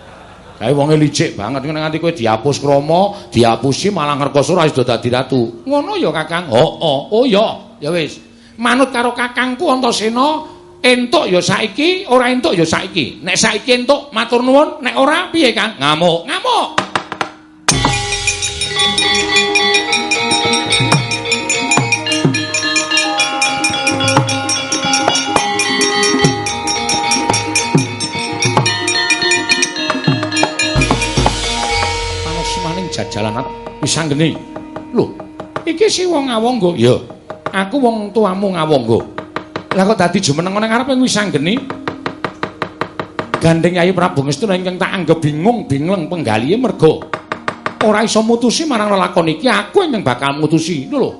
Kae wonge licik banget ngene nganti kowe dihapus krama, dihapusi malah ngrekoso ora iso dadi ratu. Ngono ya Kakang. Oh, oh, oh ya. Ya wis. Manut karo Kakangku Antasena, entuk ya saiki, ora entuk ya saiki. Nek saiki entuk matur nuwun, nek ora piye Kang? Ngamuk, ngamuk. Wis anggene. Lho, iki si wong Ngawangga. Ya. Aku wong tuamu Ngawangga. Lah kok dadi jumeneng nang ngarepe wis anggene? Gandeng Yayi Prabu Ngastina ingkang tak anggap bingung bingleng penggalihe merga ora iso mutusi marang lelakon iki aku ingkang bakal mutusi. Lho lho.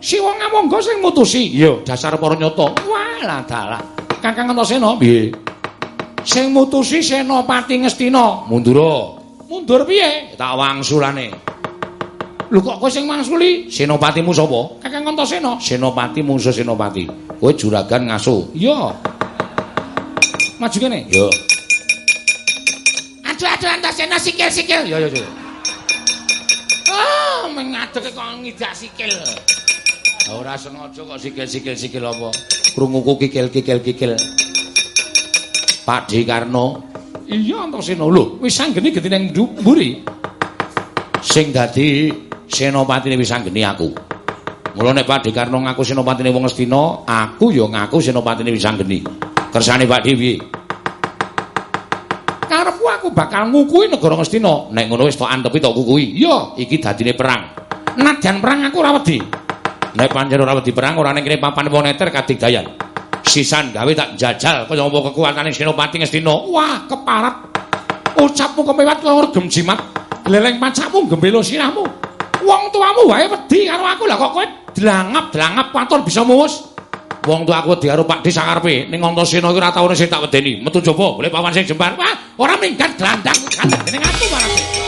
Si wong Ngawangga sing mutusi. Iya, dasar para nyata. Walah dalah. Kakang Antasena piye? Sing mutusi Senopati Ngastina. Mundur. Mundur piye? Tak wangsulane. Lho kok kowe sing mangsuli? Senopatimu sapa? Kakang Antasena. Senopati musuh Senopati. Kowe juragan ngaso. Iya. Maju kene. Yo. Aduh aduh Antasena sikil sikil. Yo yo yo. Ah, mengadeke kok ngidak sikil. Ora sengaja kok sikil-sikil sikil apa? Krunguku kikil-kikil kikil. Pak Karno. Iya Antasena lho, wis anggene gedine ning mburi. Sing dadi senopatine wis anggene aku. Mula nek Pak Karno ngaku senopatine wong Astina, aku ya ngaku senopatine wis anggene. Kersane Pak Dewi. Karepku aku bakal ngukui negara Ngastina. Nek ngono wis tok antepi tok kukui. Iya, iki dadine perang. Nadyan perang aku ora wedi. Nek pancen ora wedi perang ora ning kene papan moneter kadigdayan. Sisan gawe tak jajal kaya apa kekuatane Senopati Ngastina. Wah, keparat. Ucapmu kemewat kaya regem jimat. Leleng pancakmu gembelo sirahmu. Wong tuamu wae wedi karo aku lah kok kowe dlangap-dlangap patur bisa muwus. Wong tua aku wedi karo Pak Desa karepe ning Antasena iki ora tau sing tak wedeni. Metu coba boleh pawan sing jembar. Wah, ora minggat glandang kandhane ning aku marang.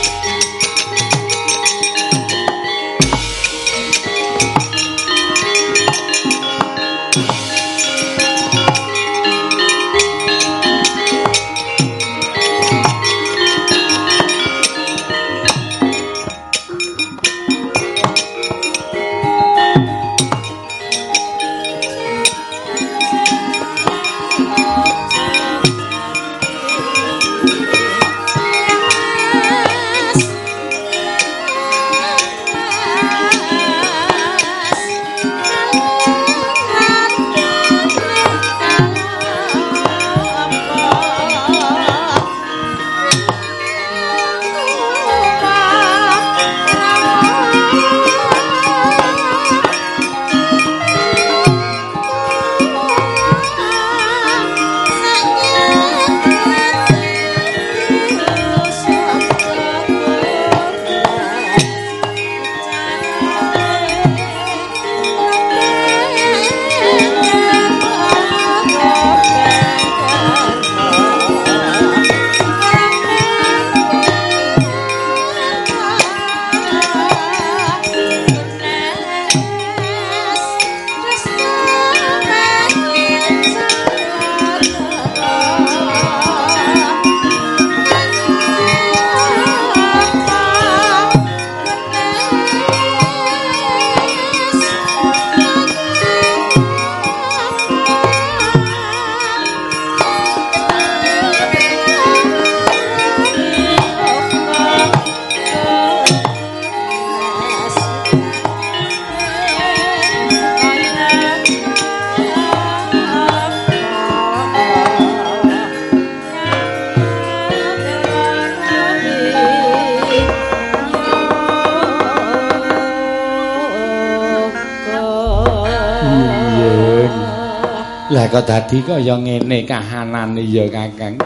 Dadi kaya ngene kahanane ya Kakang.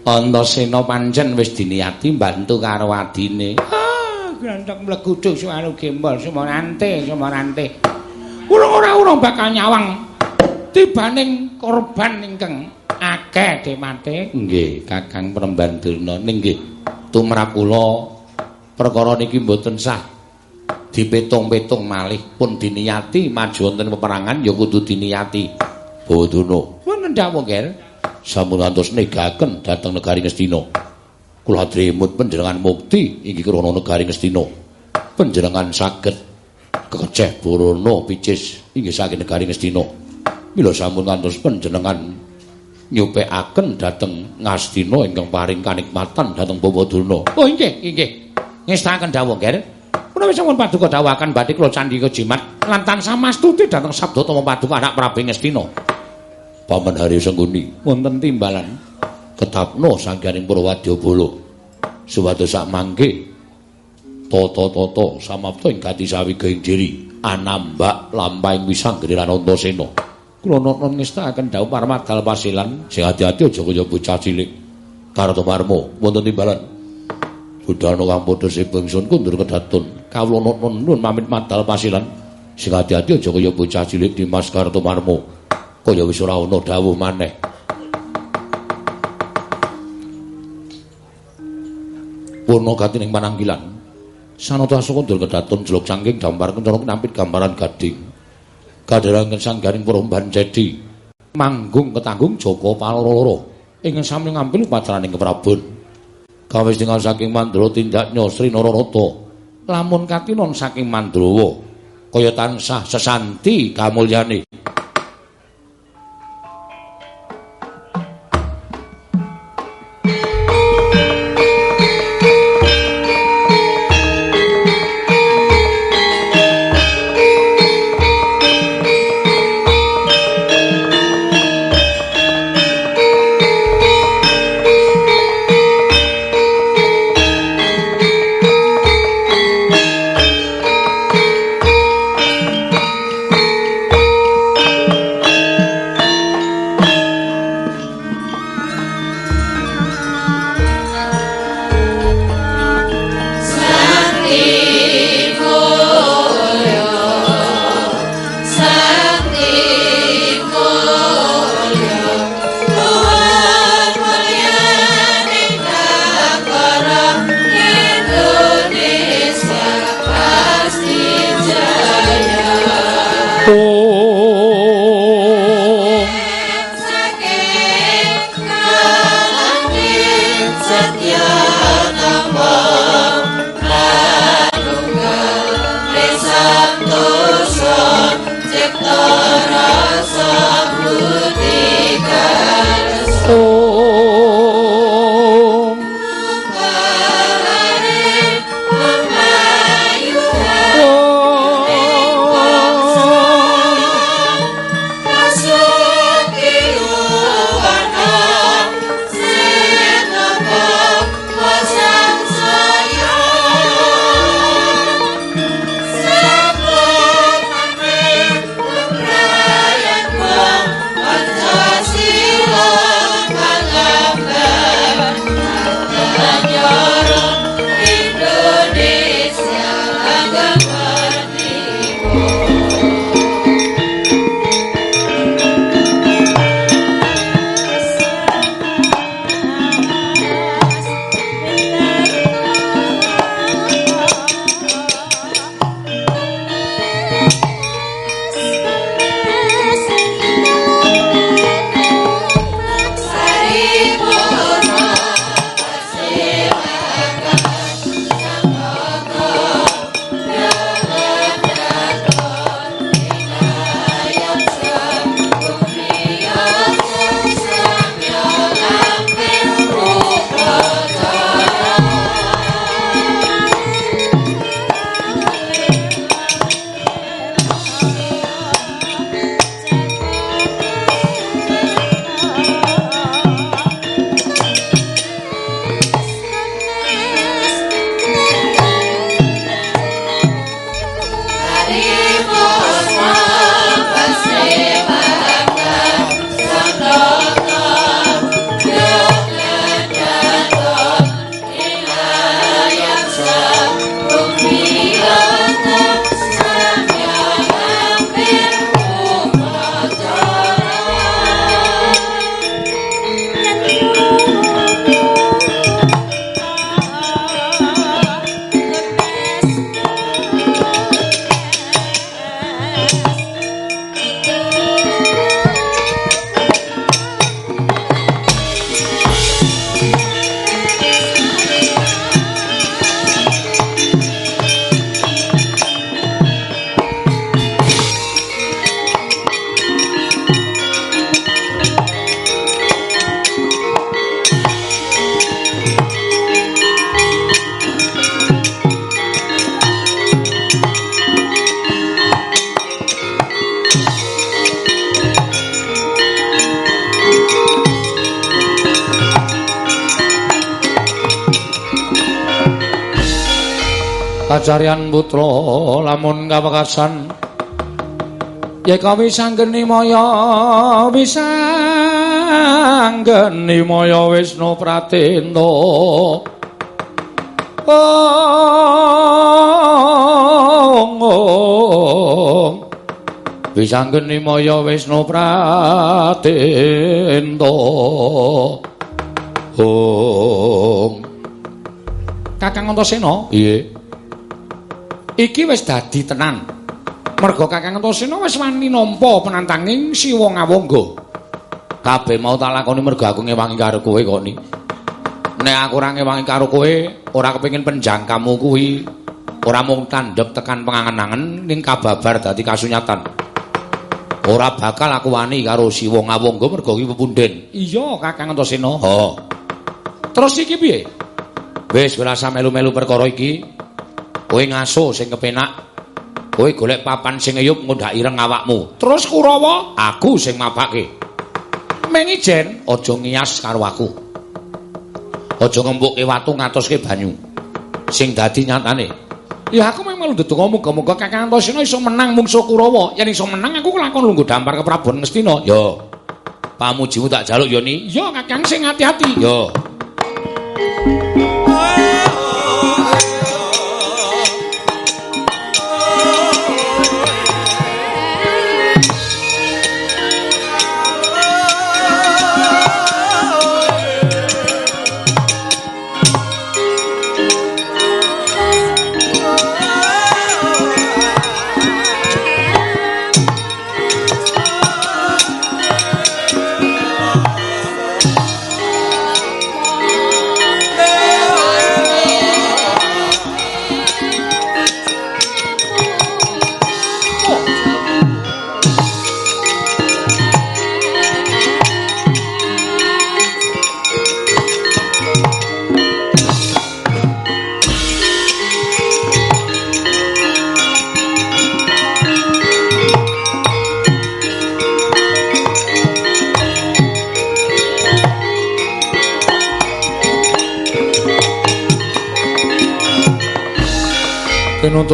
Antasena pancen wis diniati mbantu karo adine. Ah, grantek mleguduk suwaru gembol sumarante, sumarante. Urung ora urung bakal nyawang tibaning korban ingkang akeh demate. Nggih, Kakang Premban Durna nggih. Tumrap kula perkara niki mboten sah dipetung-petung malih pun diniati maju wonten peperangan ya kudu diniati. Boduna. Wonten dawuh, Ger. sampun ngantos negaken dhateng negari Ngastina. Kula dremut panjenengan mukti inggih krana negari Ngastina. Panjenengan saged keceh burana picis inggih saking negari Ngastina. Mila sampun ngantos panjenengan nyupekaken dhateng Ngastina ingkang paring kanikmatan dhateng Bawadurna. Oh inggih, inggih. Ngestaken dawuh, Ger. Menawi sampun paduka dawuhaken badhe kula candhika jimat lan tansah mastuti dhateng sabda tama paduka anak Prabu Ngastina. Paman Hari Sengguni wonten timbalan. Ketapno sanggaring Purwadya Bala suwados sak mangke tata-tata samapta ing gati sawigaing diri anambak lampahing wisanggeni lan Antasena kula non ngestakaken dawuh parmadal pasilan sing ati-ati aja kaya bocah cilik. Kartomarmo wonten timbalan. Budana kang padha sebangsun kundur kedatun kawula nun mamit madal pasilan sing ati-ati aja kaya bocah cilik Dimas Kartomarmo kaya wis ora ana dawuh maneh. Purna ning pananggilan. Sanata sukundul kedatun jeluk cangking gambar kencana nampit gambaran gading. Kadherangan sanggaring peromban cedi. Manggung ketanggung Joko Paloro-loro. Ing sami ngampil pacaraning keprabon. Kawis tinggal saking Mandra tindaknya Sri Nararata. Lamun katinon saking Mandrawa kaya tansah sesanti kamulyane. Kacarian putra lamun kawekasan yeka wisanggeni maya wisanggeni maya wisnu pratenda ong wisanggeni maya wisnu pratenda ong. Kakang antasena? Iye iki wis dadi tenan. Merga kakang antasena wis wani nampa penantanging siwa ngawangga kabeh mau tak lakoni mergo aku ngewangi karo kowe kok ni. Nek aku ora ngewangi karo kowe ora kepengin penjangkamu kuwi. Ora mung tandhep tekan pengangen-angen ning kababar dadi kasunyatan. Ora bakal aku wani karo siwa ngawangga mergo kuwi pepunden. Iya kakang antasena ha terus iki piye? Wis ora melu-melu perkara iki kowe ngaso sing kepenak kowe golek papan sing eyup ngundhak ireng awakmu. Terus kurawa? Aku sing mapake mengijen aja ngias karo aku. Aja ngembuke watu ngatoske banyu. Sing dadi nyatane. Ya aku memang melu ndedonga muga-muga Kakang Antasena iso menang mungsuh Kurawa. Yen iso menang aku kelakon lungguh dampar ke Prabu Ngastina yo. Pamujimu tak jaluk yo ni yo Kakang sing hati-hati. Yo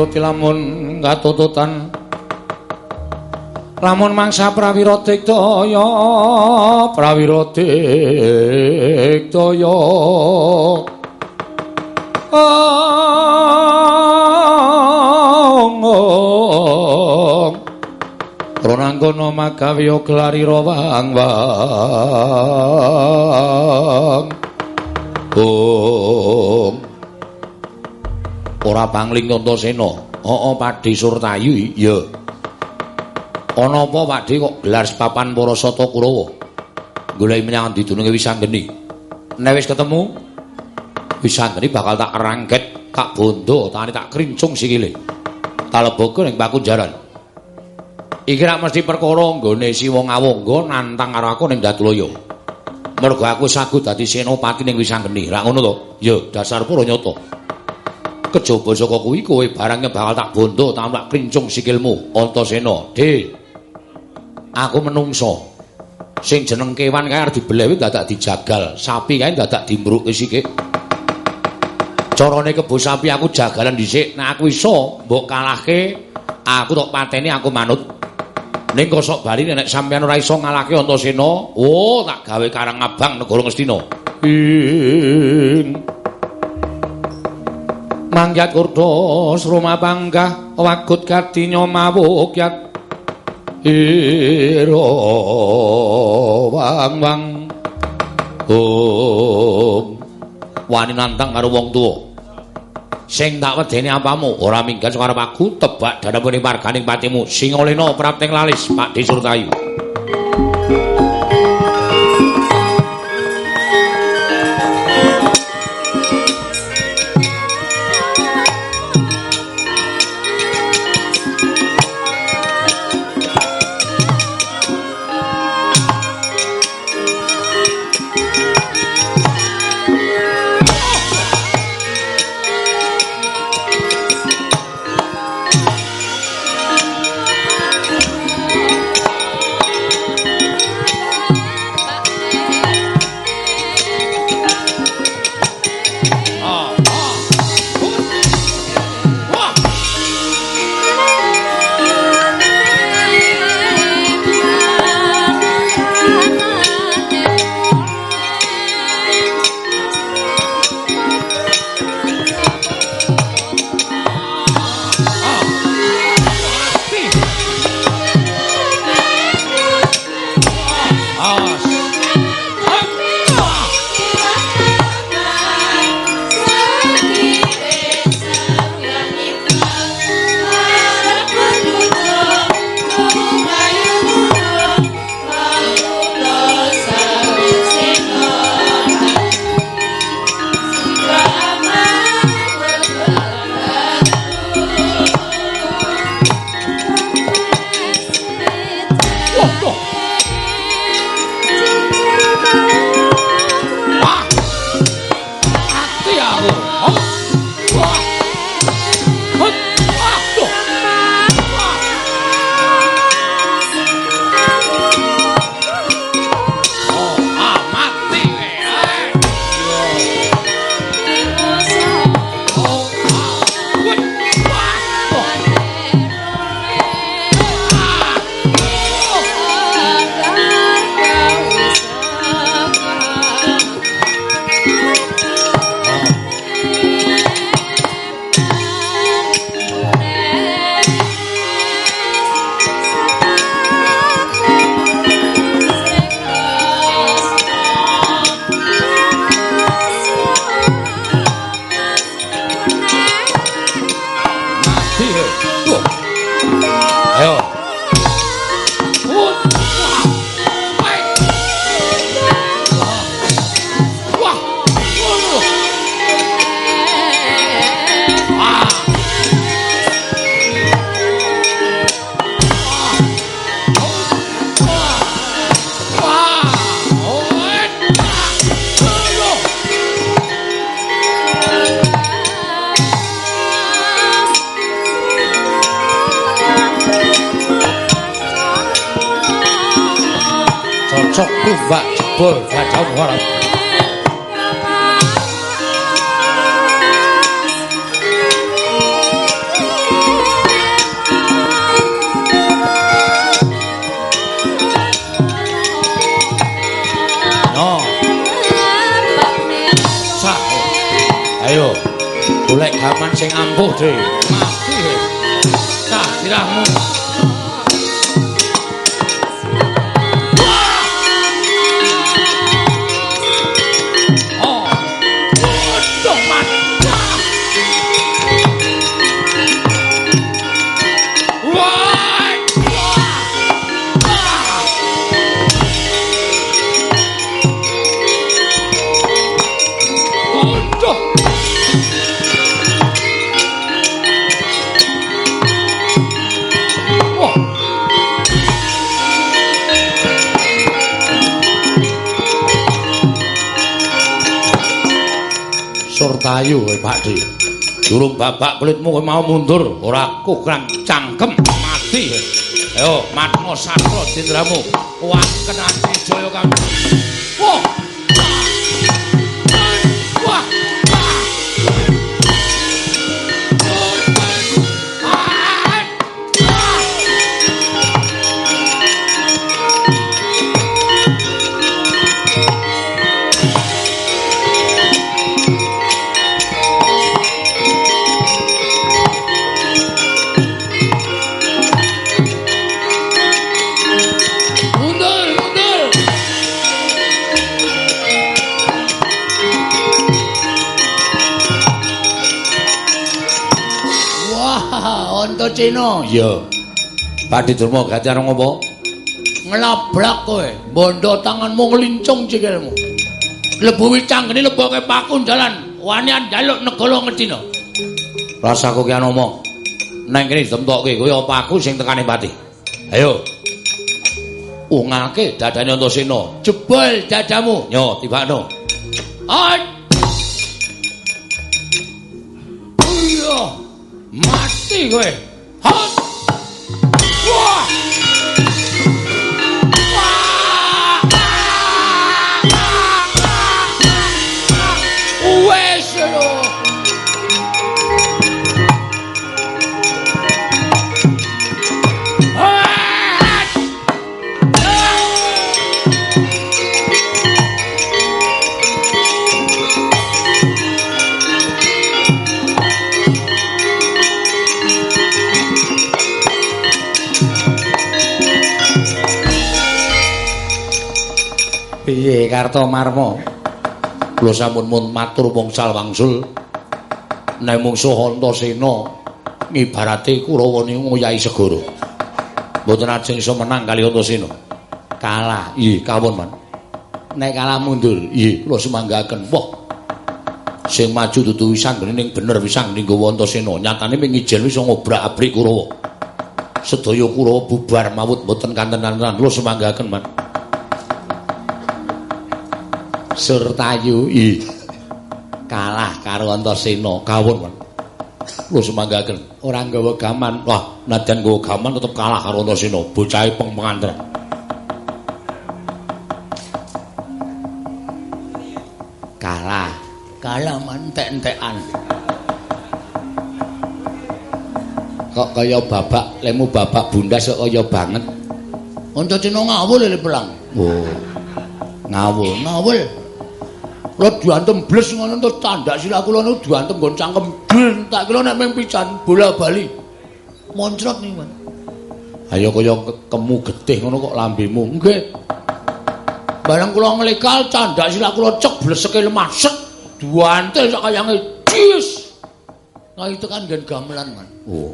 pinuntut lamun katututan lamun mangsa prawira dikdaya prawira dikdaya. Ronanggono magawe glari rawang wang. Om ora pangling Antasena. Heeh, Pakde Surtayu iya. Ana apa Pakde kok gelar papan para sata Kurawa? Golek menyang ndi dununge Wisanggeni. Nek wis ketemu Wisanggeni bakal tak rangket, tak bondo, tangane tak krincung sikile. Taleboko ning pakunjaran. Iki rak mesti perkara nggone Siwa Ngawangga nantang karo aku ning Datuloyo. Mergo aku sagut dadi senopati ning Wisanggeni. Rak ngono to? Ya, dasar pura nyata. Kejaba saka kuwi kowe barangnya bakal tak bondo tak krincung sikilmu. Antasena de aku menungso. Sing jeneng kewan kae arep dibelewi dadak dijagal. Sapi kae dadak dimbruke sikik. Carane kebo sapi aku jagalan dhisik. Nek aku iso mbok kalahke aku tok pateni aku manut. Ning kosok bali nek sampeyan ora iso ngalahke Antasena oh tak gawe karang abang negara Ngastina mangyat kurdos rumah panggah wagut kadinya mawukyat ira wang wang. Om. Wani nantang karo wong tuwa. Sing tak wedeni apamu? Ora minggat karo aku tebak danapune marganing patimu. Singolena prapting lalis Pak Desurtayu Oh. Surtayu kowe Pakde. Durung babak kulitmu kowe mau mundur, ora kurang cangkem mati. Ayo, matmo satra dindramu. Kuatken ati jaya kang. Cina. Iya. Pakde Durma gati arep ngopo? Ngelabrak kowe. Bondo tanganmu ngelincung sikilmu. Lebuwi canggene leboke paku dalan. Wani njaluk negara ngedina. Rasaku ki ana omong. Neng kene ditemtokke kowe apa aku sing tekane pati. Ayo. Ungake dadane Antasena. Jebol dadamu. Yo, tibakno. Ai. Iya. Mati kowe. Piye Kartomarma? Kula sampun mun matur mongsal wangsul. Nek mungsuh Antasena ngibarate Kurawa niku ngoyahi segara. Mboten ajeng iso menang kali Antasena. Kalah. Iya, kawon, Man. Nek kalah mundur, iya, kula semanggaken. Wah. Sing maju dudu wisang ning bener wisang ning gawa Antasena. Nyatane ming ijen wis ngobrak-abrik Kurawa. Sedaya Kurawa bubar mawut mboten kantenan-kantenan. Kula semanggaken, Man. Surtayu i kalah karo Antasena kawon. Lho semanggaken ora nggawa gaman. Wah, nadyan nggawa gaman tetep kalah karo Antasena, bocahe peng-penganten. Kalah. Kalah mantek-entekan. Kok kaya babak, lemu babak bundas kok kaya banget. Onto Cina ngawul lho pelang. Oh. Ngawul. Ngawul. Kula diantem bles ngono to tandak sila kula niku diantem nggon cangkem blen tak kira nek ming pican bola bali. Moncrot Man. Ayo kaya ke- kemu getih ngono kok lambemu. Nggih. Barang kula nglekal candak sila kula cek bleseke lemah sek duantel sak kayange cis. Nah itu kan gen gamelan, Man. Oh.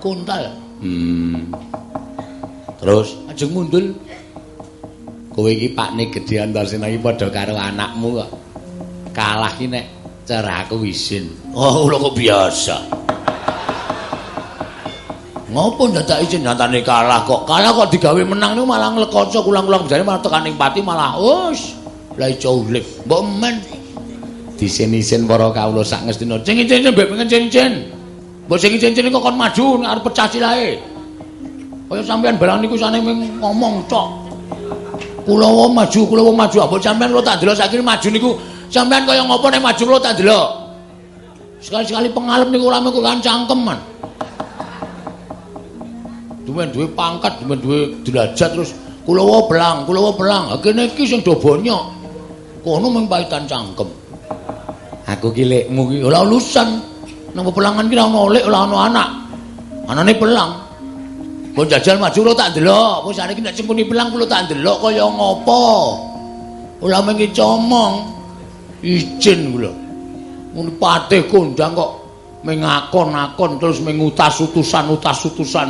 Kuntal. Hmm. Terus Ajeng mundul. Kowe iki pakne gedhe Antasena iki padha karo anakmu kok. Kalah ki nek cara aku isin. Oh, lho kok biasa. Ngopo dadak izin nyatane kalah kok. Kalah kok digawe menang niku malah nglekoco kulang-kulang jane malah tekaning pati malah us. Lah ijo ulip. Mbok men Disin-isin para kawula sak ngestina. sing cincin mbek pengen cincin. Mbok sing cincin kok kon maju arep pecah silahe. Kaya sampean barang niku sane ngomong tok. Kulawa maju, kulawa maju. Apa sampean kula tak delok saiki maju niku sampean kaya ngopo nek maju kula tak delok. Sekali-sekali pengalem niku ora mengko kan cangkeman. Duwen duwe pangkat, duwen duwe derajat terus kulawa belang, kulawa belang. Ha kene iki sing do bonyok. Kono mung paitan cangkem. Aku ki lekmu ki ora lulusan. Nang pelangan ki ora ono lek, ora ono anak. Anane pelang. Mbok jajal maju kula tak ndelok. Wis arek nek cengkuni pelang kula tak ndelok kaya ngopo. Ora mengi comong. Izin kula. Mun patih kondang kok mengakon-akon terus mengutas utusan-utas utusan.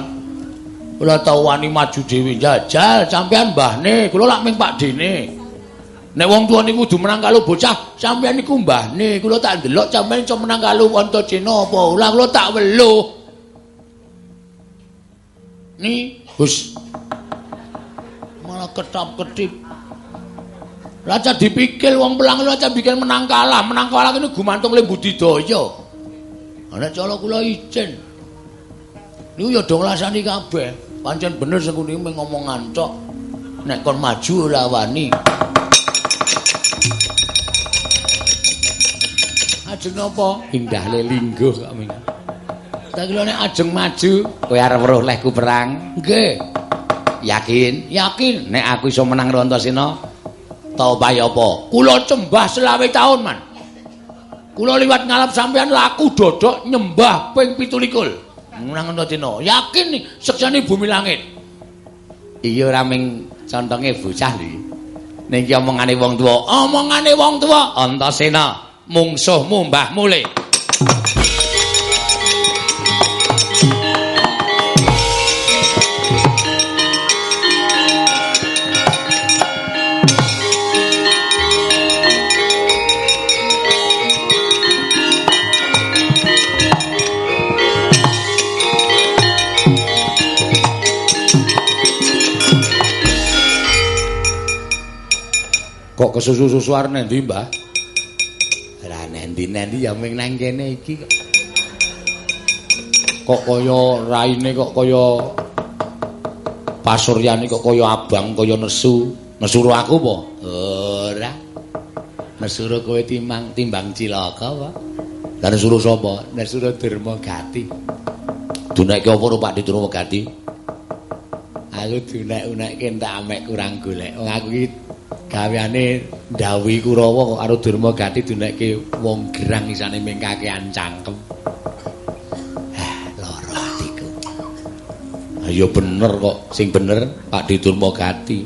Kula tau wani maju dhewe jajal sampean mbahne, kula lak ming Pak Dene. Nek wong tuwa niku kudu menang karo bocah, sampean niku mbahne, kula tak ndelok sampean iso menang karo Antaséna apa. Lah kula tak weluh. Ni Gus malah ketap-ketip Raja dipikir wong pelang raja bikin menang kalah, menang kalah ini gumantung oleh budidaya. Nek cara kula izin. Niku ya dong lasani kabeh. Pancen bener sing kuwi ngomong ngancok. Nek kon maju ora wani. Ajeng napa? Indah lelinggo kok Tak kira nek ajeng maju, kowe arep weruh lehku perang. Nggih. Yakin? Yakin nek aku iso menang Rantasena. Tau bae apa? Kula cembah selawe taun, Man. Kula liwat ngalap sampean laku dodok nyembah ping 17. Menang Rantasena. Yakin nih seksane bumi langit. Iya ora ming contonge bocah iki. Ning iki omongane wong tuwa. Omongane wong tuwa. Antasena mungsuhmu Mbah Mule. Kok kesusu-susu arep ndi, Mbah? Ora nendi-nendi ya ming nang kene iki kok. Kok kaya raine kok kaya pasuryane kok kaya abang kaya nesu. Nesu aku apa? Ora. Nesu kowe timbang timbang cilaka apa? Lah nesu sapa? Nesu Durma Gati. Dunekke apa ro Pak Durma Gati? Aku dunek-unekke entek amek kurang golek. Wong aku iki gaweane ndawi Kurawa kok karo Durma Gati dunekke wong gerang isane mingkakean cangkem. Ah, lara atiku. Ayo bener kok, sing bener Pak Durma Gati.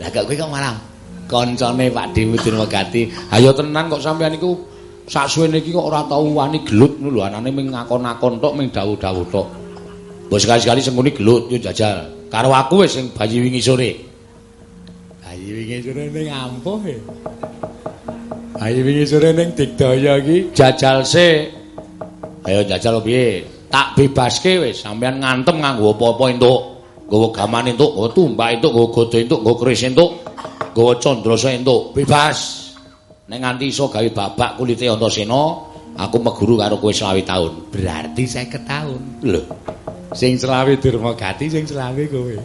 Lah kok kowe kok marang kancane Pak Dewi Durma Gati. Ayo tenan kok sampean iku sak suwene iki kok ora tau wani gelut lho, anane ming ngakon-akon tok ming dawuh-dawuh tok. Mbok sekali-sekali sing ngene gelut yo jajal. Karo aku wis sing bayi wingi sore. Wingi sore ning ampuh e. Ayo wingi sore ning Digdaya iki jajal se. Ayo jajal piye? Tak bebaske wis, sampean ngantem nganggo apa-apa entuk. Nggawa gaman entuk, nggawa tumbak entuk, nggawa godo entuk, nggawa keris entuk, nggawa candrasa entuk. Bebas. Nek nganti iso gawe babak kulite Antasena, aku meguru karo kowe selawe taun. Berarti 50 taun. Lho. Sing selawe Durmagati, sing selawe kowe.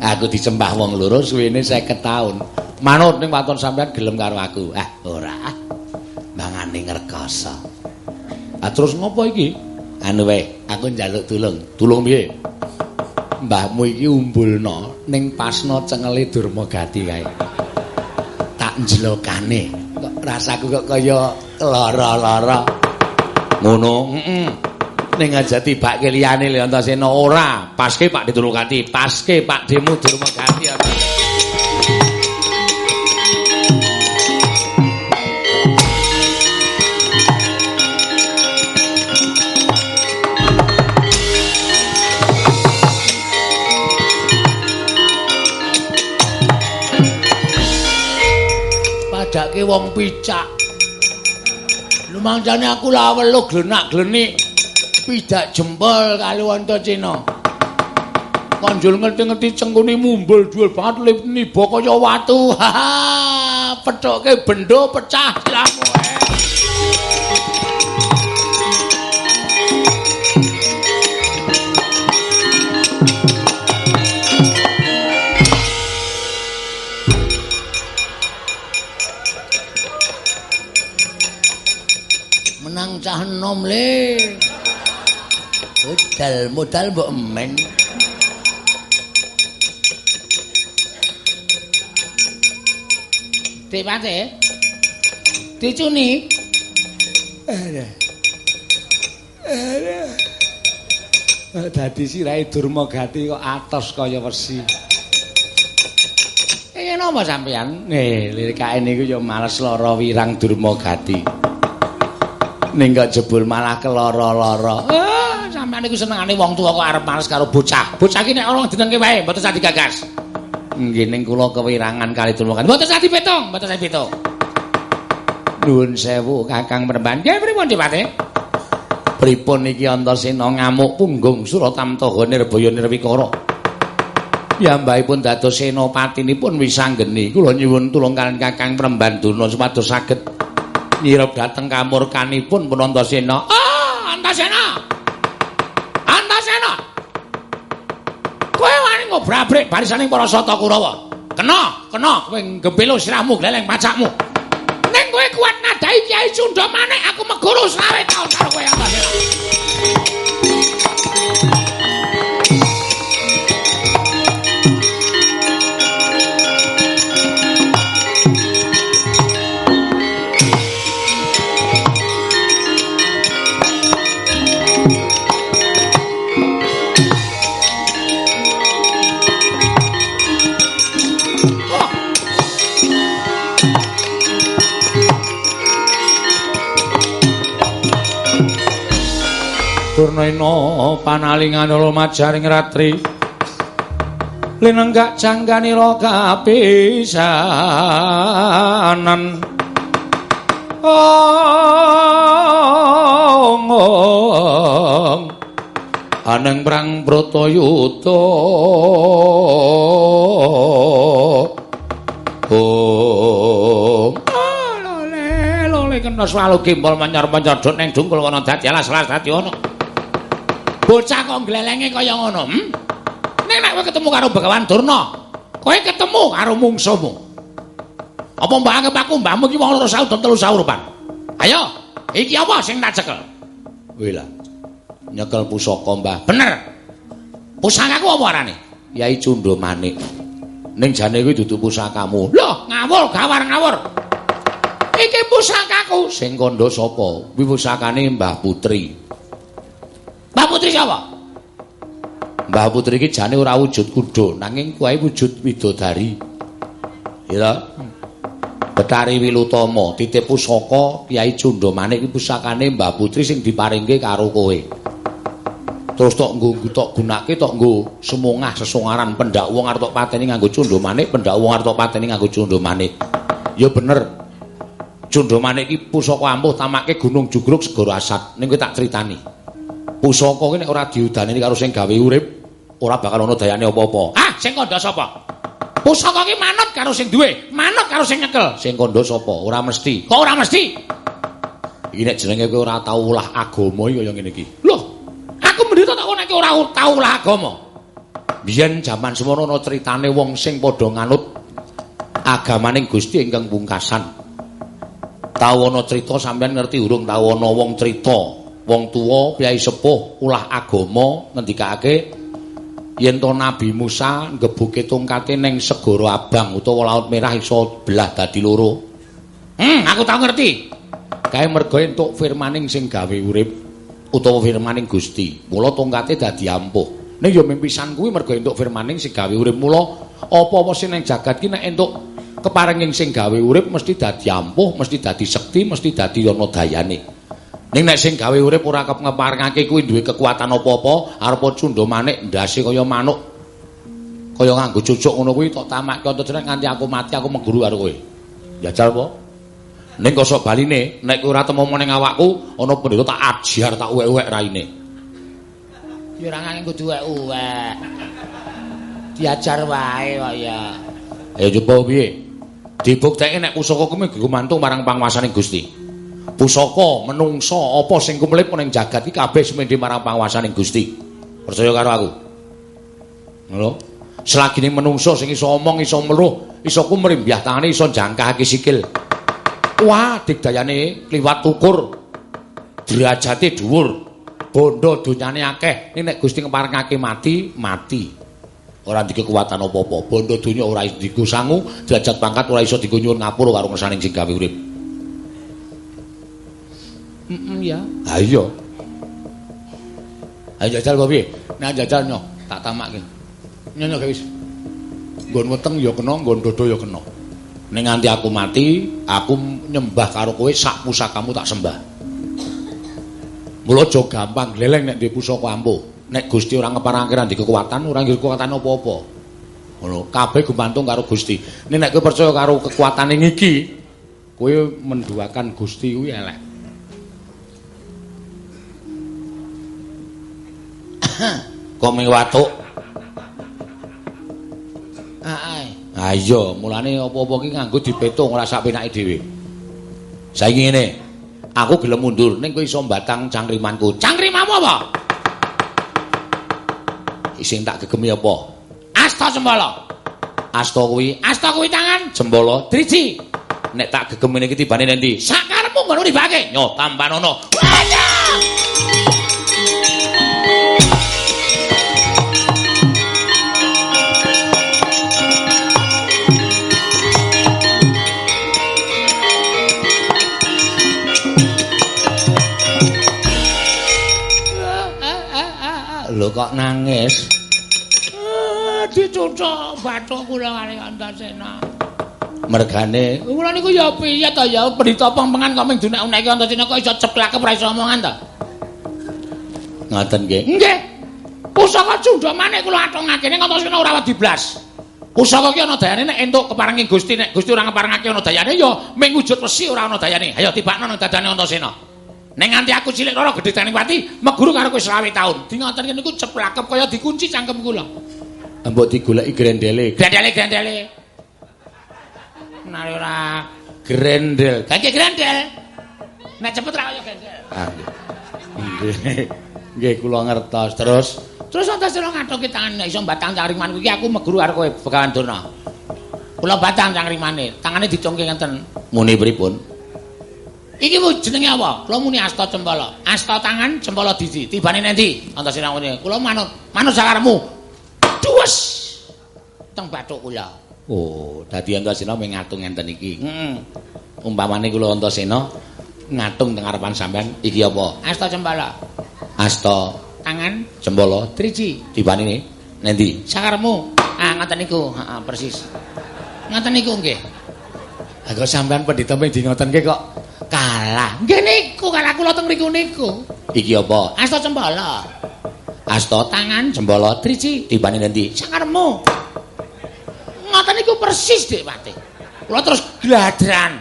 Aku disembah wong loro suwene 50 taun. Manut ning waton sampean gelem karo aku. Ah, ora. Mangane ngrekoso. Ah terus ngopo iki? Anu wae, aku njaluk tulung. Tulung piye? Mbahmu iki umbulna ning pasna cengele Durmagati kae. Tak njlokane. Kok rasaku kok kaya lara-lara. Ngono, heeh. Ning aja tibake liyane Leontasena ora. Paske Pak Ditulukati paske Pak Demu Durmagati padake wong picak. Lumangjane aku lawel lo glenak-glenik pidak jempol kali wonten Cina. Konjul ngerti-ngerti cengkune mumbul dhuwur banget lipni kaya watu. (laughs) Ha petoke bendo pecah silamu. Eh. Menang cah enom le Modal modal mbok emen. Dipate. Dicuni. Ada. Ada. Dadi sirahe Durmagati kok atos kaya wesi. Iki napa sampean? Nih, lirikake niku ya males lara wirang Durmagati. Ning kok jebul malah keloro-loro. Sampean niku senengane wong tuwa kok arep males karo bocah. Bocah iki nek ora jenenge wae, mboten sadi gagas. Nggih ning kula kewirangan kali Durmagati. Mboten sadi pitung, mboten sadi pitung. Nuwun sewu Kakang Peremban. Nggih pripun Dipate? Pripun iki Antasena ngamuk punggung Suratamtaha Nirbaya Nirwikara. Piyambakipun dados senapatinipun wisanggeni. Kula nyuwun tulung kalian Kakang Peremban Durna supados saged nyirep dhateng kamurkanipun pun Antasena. Ah. Antasena. Kowe wani ngobrabrik barisaning para Sata Kurawa. Kena, kena kowe gembelo sirahmu gleleng pacakmu. Ning kowe kuat nadai Kyai Sunda manik aku meguru selawe taun karo kowe. Durnaina panalingan lumajaring ratri linenggak jangganira kapisanan. Ong ong aneng prang bratayuda ong lole lole kena swalu gimbal manyor-manyor duk ning dungkul kono dadi alas-alas dadi ono bocah kok glelenge kaya ngono hm nek nek kowe ketemu karo Begawan Durna kowe ketemu karo mungsumu apa mbah anggap aku mbahmu iki wong loro saudon telu saurupan ayo iki apa sing tak cekel Wila. Nyekel pusaka, Mbah. bener pusakaku apa arane Yai Cundha Manik. Ning jane kuwi dudu pusakamu. lho ngawur gawar ngawur iki pusakaku Sing kandha sapa? Kuwi pusakane Mbah Putri. Mbak Putri sapa Mbah Putri iki jane ora wujud kuda, nanging kuwi wujud widodari. Ya. Betari Wilutama, titip pusaka Kyai Cundha Manik iki pusakane Mbah Putri sing diparingke karo kowe. Terus tok nggo tok gunake tok nggo semungah sesongaran pendak wong arep tok pateni nganggo Cundha Manik, pendak wong arep tok pateni nganggo Cundha Manik. Ya bener. Cundha Manik iki pusaka ampuh tamake Gunung Jugruk Segara Asat. Ning kowe tak critani. Pusaka iki nek ora diudaneni karo sing gawe urip, ora bakal ana dayane apa-apa. ah sing kandha sapa pusaka iki manut karo sing duwe manut karo sing nyekel Sing kandha sapa? Ora mesti. kok ora mesti Iki nek jenenge kowe ora tau ulah agama iki kaya ngene iki. lho aku mendhita tak nek ora tau lah agama Biyen jaman semono ana critane wong sing padha nganut agamaning Gusti ingkang pungkasan. Tau ana crita sampeyan ngerti urung tau ana wong crita, wong tuwa piyai sepuh ulah agama ngendikake yen to Nabi Musa ngebuke tongkate ning segara abang utawa laut merah iso belah dadi loro. hmm aku tau ngerti Kae mergo entuk firmaning sing gawe urip utawa firmaning Gusti. Mula tongkate dadi ampuh. Ning ya mimpisan kuwi mergo entuk firmaning sing gawe urip. Mula apa-apa sing ning jagat ki nek entuk keparenging sing gawe urip mesti dadi ampuh, mesti dadi sekti, mesti dadi ana dayane. Ning nek sing gawe urip ora keparengake kuwi duwe kekuatan apa-apa, arep cundha manik ndase kaya manuk. Kaya nganggo cucuk ngono kuwi tok tamake anta jeneng nganti aku mati aku mengguru karo kowe. Jajal apa? Ning kosok baline, nek kowe ora temu ning awakku, ana pendhita tak ajar tak uwek-uwek raine. Ya ora nganggo kudu uwek. Diajar wae kok ya. Ayo coba piye? Dibuktekke nek pusaka kuwi gumantung marang panguwasaning Gusti. Pusaka menungsa apa sing kumlip ning jagat iki kabeh semendhe marang panguwasaning Gusti. Percaya karo aku. Lho, selagine menungsa sing iso omong, iso meluh, iso kumrimbyah tangane, iso jangkahake sikil. Wah, digdayane kliwat ukur. derajate dhuwur. Bondo donyane akeh. Ning nek Gusti ngeparengake mati, mati. Ora ndike kekuatan apa-apa. Bondo donya ora iso sangu, derajat pangkat ora iso digo nyuwun ngapura karo ngersane sing gawe urip. Ya. Ha iya. Ayo jajal kok piye? Nek jajal nyo, tak tamake. Nyonya wis. Nggon weteng ya kena, nggon dodo ya kena. Ning nganti aku mati, aku nyembah karo kowe sak pusakamu tak sembah. Mula aja gampang gleleng nek duwe pusaka ampuh. Nek Gusti ora ngeparake ra kekuatan, ora ngira kekuatan apa-apa. Ngono, kabeh gumantung karo Gusti. Nek nek kowe percaya karo kekuatane iki, kowe menduakan Gusti kuwi elek. Kok ming watuk? Heeh. Ha iya, mulane apa-apa ki nganggo dipetung ora sak penake dhewe. Saiki ngene. Aku gelem mundur ning kowe iso mbatang cangkrimanku. Cangkrimamu apa? Sing tak gegemi apa? Asta sembala. Asta kuwi, Asta kuwi tangan. jembala, driji. Nek tak gegemi iki tibane nendi? Sakarepmu ngono dibake. Nyo tambanono. Lho kok nangis? Dicucuk bathuk kula kali Antasena. Mergane Kula niku ya piye to ya berita pempengan kok ming dunek-uneki Antasena kok iso ceplak ora iso omongan to. ngoten nggih. Nggih. Pusaka cundha maneh kula atungake ning Antasena ora wedi blas. Pusaka ki ana dayane nek entuk keparengi Gusti nek Gusti ora ngeparengake ana dayane ya ming wujud wesi ora ana dayane. Ayo tibakno nang dadane Antasena. Ning nganti aku cilik loro gedhe daning pati, meguru karo kowe 20 taun. Di ngoten niku ceplakep kaya dikunci cangkem kula. Mbok digoleki grendele. Grendele-grendele. Menawi ora Grendel. Gage grendel. Nek cepet ra kaya grendel. Ah, nggih. Nggih kula ngertos. Terus Terus Antasena ngathoki tangan nek iso batang cangrimanku iki aku meguru karo kowe Begawan Durna. Kula batang cangrimane, tangane dicungke ngenten. muni pripun? Iki mu jenenge apa? Kula muni asta cempala. Asta tangan, cempala diji. Tibane nendi? Antasena ngene. Kula manut, manut sakaremu. Duwes. Teng bathuk kula. Oh, dadi Antasena mung ngatung ngenten iki. Heeh. Umpamane kula Antasena ngatung teng ngarepan sampean iki apa? Asta cempala. Asta Tangan, jempala driji. dibane nendi? Sakaremu. Ah, ngoten niku. Heeh, persis. Ngoten niku nggih. Aku sampean pendhita ping di ngoten ki kok kalah. Nggih niku kalah kula teng mriku niku. Iki apa? Asta cempala. Asta Tangan, jempala driji dibane nendi? sakaremu. Ngoten niku persis, Dik Pati. Kula terus gladran.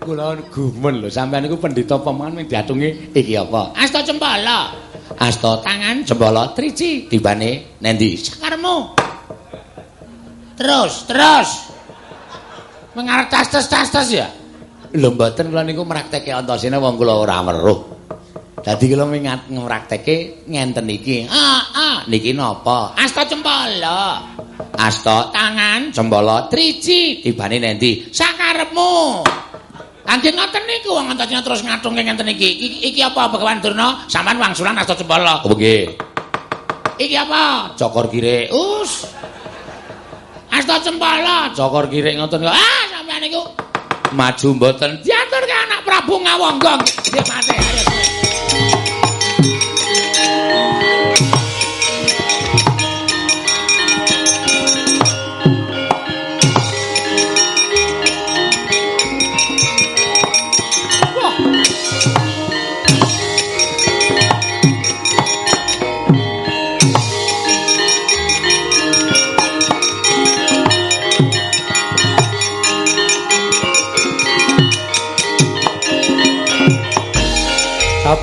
Kula gumen lho sampean niku pendhita pemangan ming diatungi iki apa? Asta cempala. Asta Tangan, jempala driji dibane nendi? sakaremu. Terus, terus. Mengarep tas-tas-tas ya? Lho mboten kula niku mraktekke Antasena wong kula ora weruh. Dadi kula mingat ngpraktekke ngenten iki. Ah, ah. Niki napa? Asta cempala. Asta Tangan, jempala triji. tibane nendi? Sakarepmu. Kanjeng ngoten niku wong antasena terus ngatungke ngenten iki. Iki, iki apa Begawan Durna? Sampeyan wangsulan asta cempala. Apa nggih? Iki apa? Cokor kirek. Us. Asta cempala. Cokor kirek ngoten kok. Ah, sampeyan niku Maju mboten. diaturke anak Prabu Ngawangga. Nggih, mate.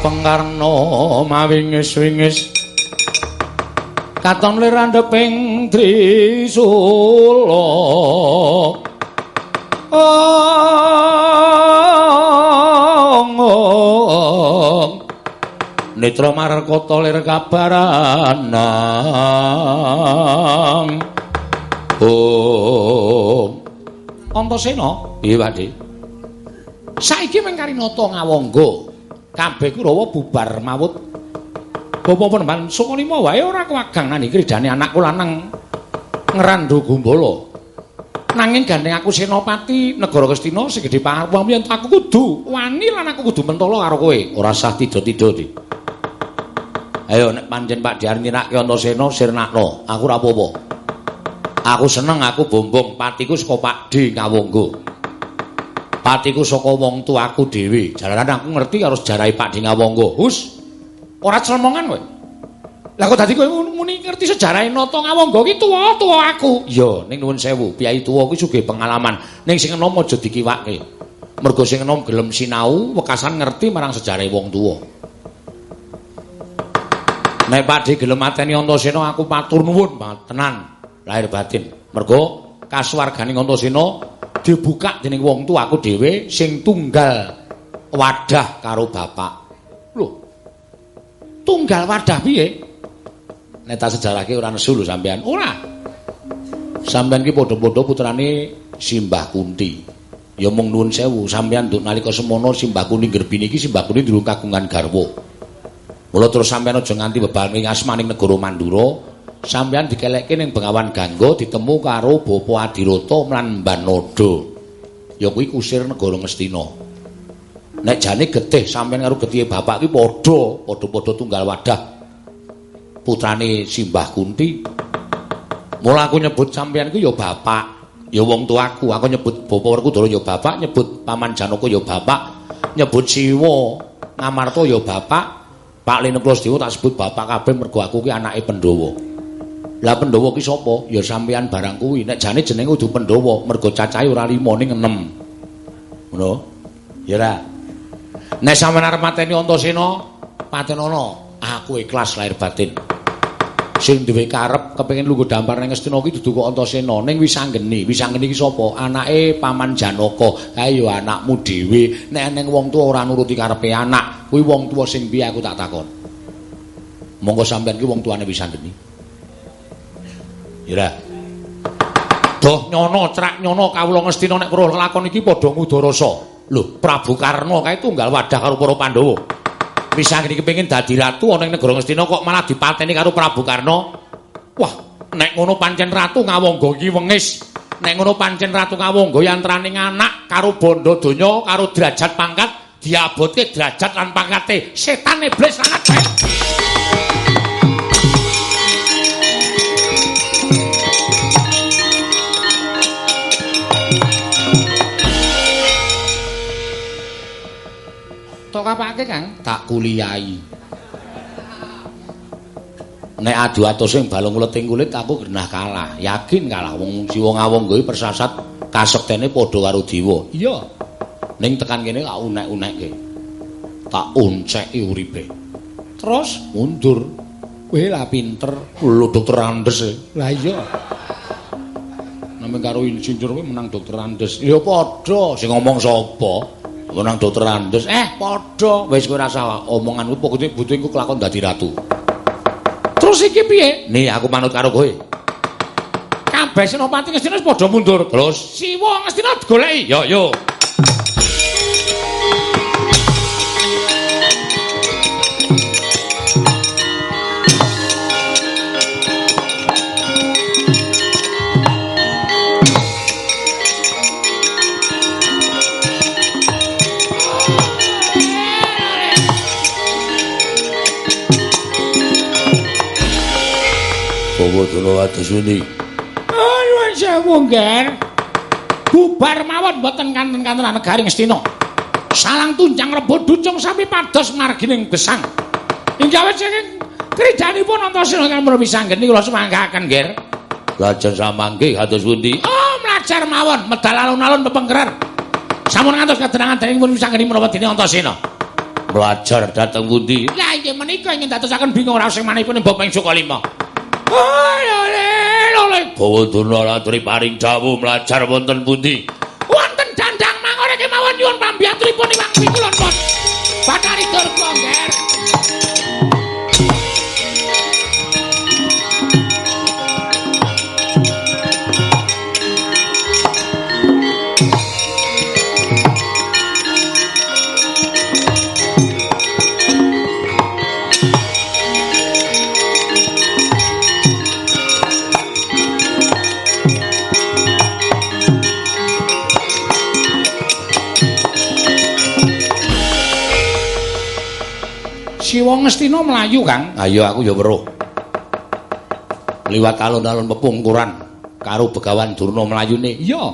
Kapengkarna mawingis-wingis katon lirandheping Trisula ong Netra markota lir kabaranang Om. Antasena? Piye Pakde Saiki mengkarinata ngawangga kabeh Kurawa bubar mawut. Bapa penemban Sukalima wae ora kuwagang nang kridane anakku lanang ngerandu Gumbala. Nanging gandeng aku Senopati negara Kestina sing gedhe pangawon yen aku kudu wani lan aku kudu mentolo karo kowe. Ora sah tido-tido, Dik. Ayo nek pancen Pak Diar nyinake Antasena sirnakno, aku ora apa-apa. Aku seneng aku bombong patiku saka Pak D Ngawonggo. Patiku saka wong tuaku dhewe. Jalaran aku ngerti karo sejarahe Pak D Ngawonggo. Hus. Ora clemongan kowe. Lah kok dadi kowe muni ngerti sejarahe Nata Ngawonggo ki tuwa-tuwa aku. Iya, ning nuwun sewu, piyai tuwa kuwi sugih pengalaman. Ning sing enom aja dikiwake. Mergo sing enom gelem sinau, wekasan ngerti marang sejarahe wong tuwa. Nek Pakde gelem mateni Antasena aku matur nuwun banget tenan lahir batin. Mergo kasuwarganing Antasena dibuka dening wong tuaku dhewe sing tunggal wadah karo bapak. Lho. Tunggal wadah piye? Nek tak sejarahke ora nesu lho sampean. Ora. Sampean ki padha-padha putrane Simbah Kunti. Ya mung nuwun sewu, sampean nduk nalika semono Simbah Kunti gerbini iki Simbah Kunti durung kagungan garwa. Mula terus sampean aja nganti bebaring asmaning negara Mandura, sampean dikelekke ning Bengawan Gangga ditemu karo Bapa Adirata lan Mbanada. Ya kuwi kusir negara Ngastina. Nek jane getih sampean karo getihe bapak ki padha, padha-padha tunggal wadah. Putrane Simbah Kunti. Mula aku nyebut sampean ku ya bapak, ya wong tuaku. Aku nyebut Bapa Werkudara ya bapak, nyebut Paman Janaka ya bapak, nyebut Siwa Ngamarta ya bapak. Pak Lene Plasdewa tak sebut bapak kabeh mergo aku ki anake Pandhawa. Lah Pandhawa ki sapa? Ya sampeyan barang kuwi. Nek jane jenenge kudu Pandhawa, mergo cacahe ora 5 ning 6. Ngono? Ya ora. Nek sampeyan arep mateni Antasena, patenana, aku ikhlas lahir batin. Sing duwe karep kepengin lungguh dampar ning Astina ki dudu kok Antasena, ning Wisanggeni. Wisanggeni ki sapa? Anake Paman Janaka. Ha ya anakmu dhewe. Nek ning wong tuwa ora nuruti karepe anak, kuwi wong tuwa sing piye aku tak takon. Monggo sampean ki wong tuane Wisanggeni. Ira. Doh nyono crak nyono kawula Ngastina nek karo lakon iki padha ngudarasa. Lho, Prabu Karna kae tunggal wadah karo para Pandhawa. Wisanggeni kepengin dadi ratu ana ing negara Ngastina kok malah dipateni karo Prabu Karna. Wah, nek ngono pancen ratu Ngawangga iki wengis. Nek ngono pancen ratu Ngawangga yantraning anak karo bondo donya karo derajat pangkat diabotke derajat lan pangkate setan iblis lan akeh. Tok kapake, Kang? Tak kuliahi. Nek adu atus sing balung uleting kulit aku genah kalah. Yakin kalah wong Siwa Ngawangga iki persasat kasektene padha karo dewa. Iya. Ning tekan kene tak unek-unekke. Tak unceki uripe. Terus mundur. Kowe lah pinter. Lho dokter Andes. e. Lah iya. Namung karo insinyur kuwi menang dokter Andes. Ya padha sing ngomong sapa? Menang dokter Andes. Eh, padha. Wis kowe rasa omongan kuwi pokoke butuh iku kelakon dadi ratu. Terus iki piye? Nih aku manut karo kowe. Kabeh Senopati Ngastina padha mundur. Terus Siwa Ngastina digoleki. Yo yo. Bawa dono wates ini. Nyuwun sewu, Ngger. Bubar mawon mboten kanten-kantenan negari Ngastina. Salang tunjang rebo ducung sami pados margining gesang. Inggih awet saking krijanipun Antasena kang Wisanggeni kula semanggaken, Ngger. Lajeng samangke kados pundi? Oh, mlajar mawon medal alun-alun pepengkerer. Sampun ngantos kadenangan dening pun Wisanggeni menapa dene Antasena. Belajar dateng pundi? Lah inggih menika ingin dadosaken bingung raos sing manihipun Bapak ing Sukalima. Dono aturi paring dawuh belajar wonten pundi? Wonten dandang mangore kemawon nyuwun pambiyantunipun Iwang Pikulun pun. Bathari Durga, Ngger. Ngastina mlayu, Kang. Ayo aku ya weruh. Liwat alun-alun pepungkuran karo Begawan Durna mlayune. Iya.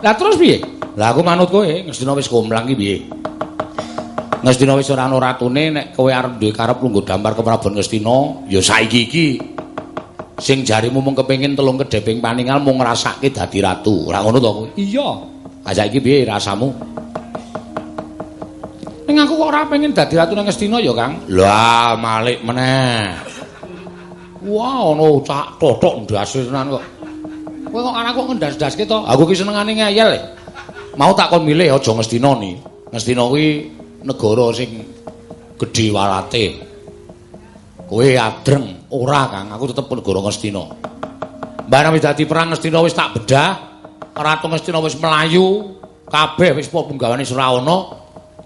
Lah terus piye? Lah aku manut kowe, Ngastina wis gomblang ki piye? Ngastina wis ora ana ratune nek kowe arep duwe karep lungguh dampar ke Prabu Ngastina, ya saiki iki sing jarimu mung kepengin telung kedheping paningal mung ngrasake dadi ratu. Ora ngono to kowe? Iya. Ha saiki piye rasamu? Ning aku kok ora pengen dadi ratu nang Ngastina ya, Kang. Lah, malik meneh. Wah, ono cak totok ndase tenan kok. Kowe kok anakku ngendas-ndaske to? Aku ki senengane ngeyel. e. Mau tak kon milih aja Ngastina ni. Ngastina kuwi negara sing gedhe walate. Kowe adreng ora, Kang. Aku tetep negara Ngastina. Barang wis dadi perang Ngastina wis tak bedah. Ratu Ngastina wis melayu. Kabeh wis punggawane ora ana.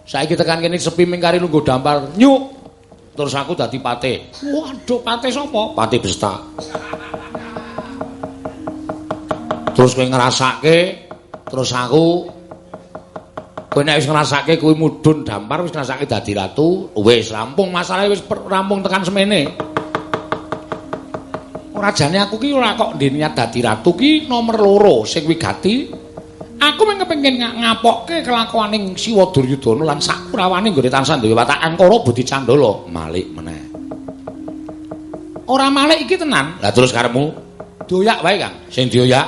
Saiki tekan kene sepi mingkari lungguh dampar. Nyuk. Terus aku dadi patih. Waduh, pate sapa? Pati Besta. Terus kowe ngrasake, terus aku kowe nek wis ngrasake kuwi mudhun dampar wis ngrasake dadi ratu, wis rampung masalah wis rampung tekan semene. Ora jane aku ki ora kok ndek niat dadi ratu ki nomor loro sing wigati. Aku mung kepengin nga- ngapokke kelakuaning Siwa Duryudana lan sak prawane nggone tansah duwe watak angkara budi candala. Malik meneh. Ora malik iki tenan. Lah terus karepmu Doyak wae, Kang. sing dioyak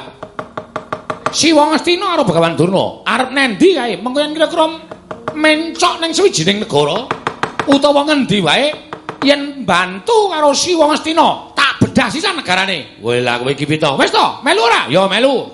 Siwa Ngastina karo Begawan Durna arep nendi kae? Mengko yen kira-kira mencok ning sawijining negara utawa ngendi wae yen bantu karo Siwa Ngastina tak bedah sisan negarane. Kowe lah kowe iki pito. Wis to, melu ora? Ya melu.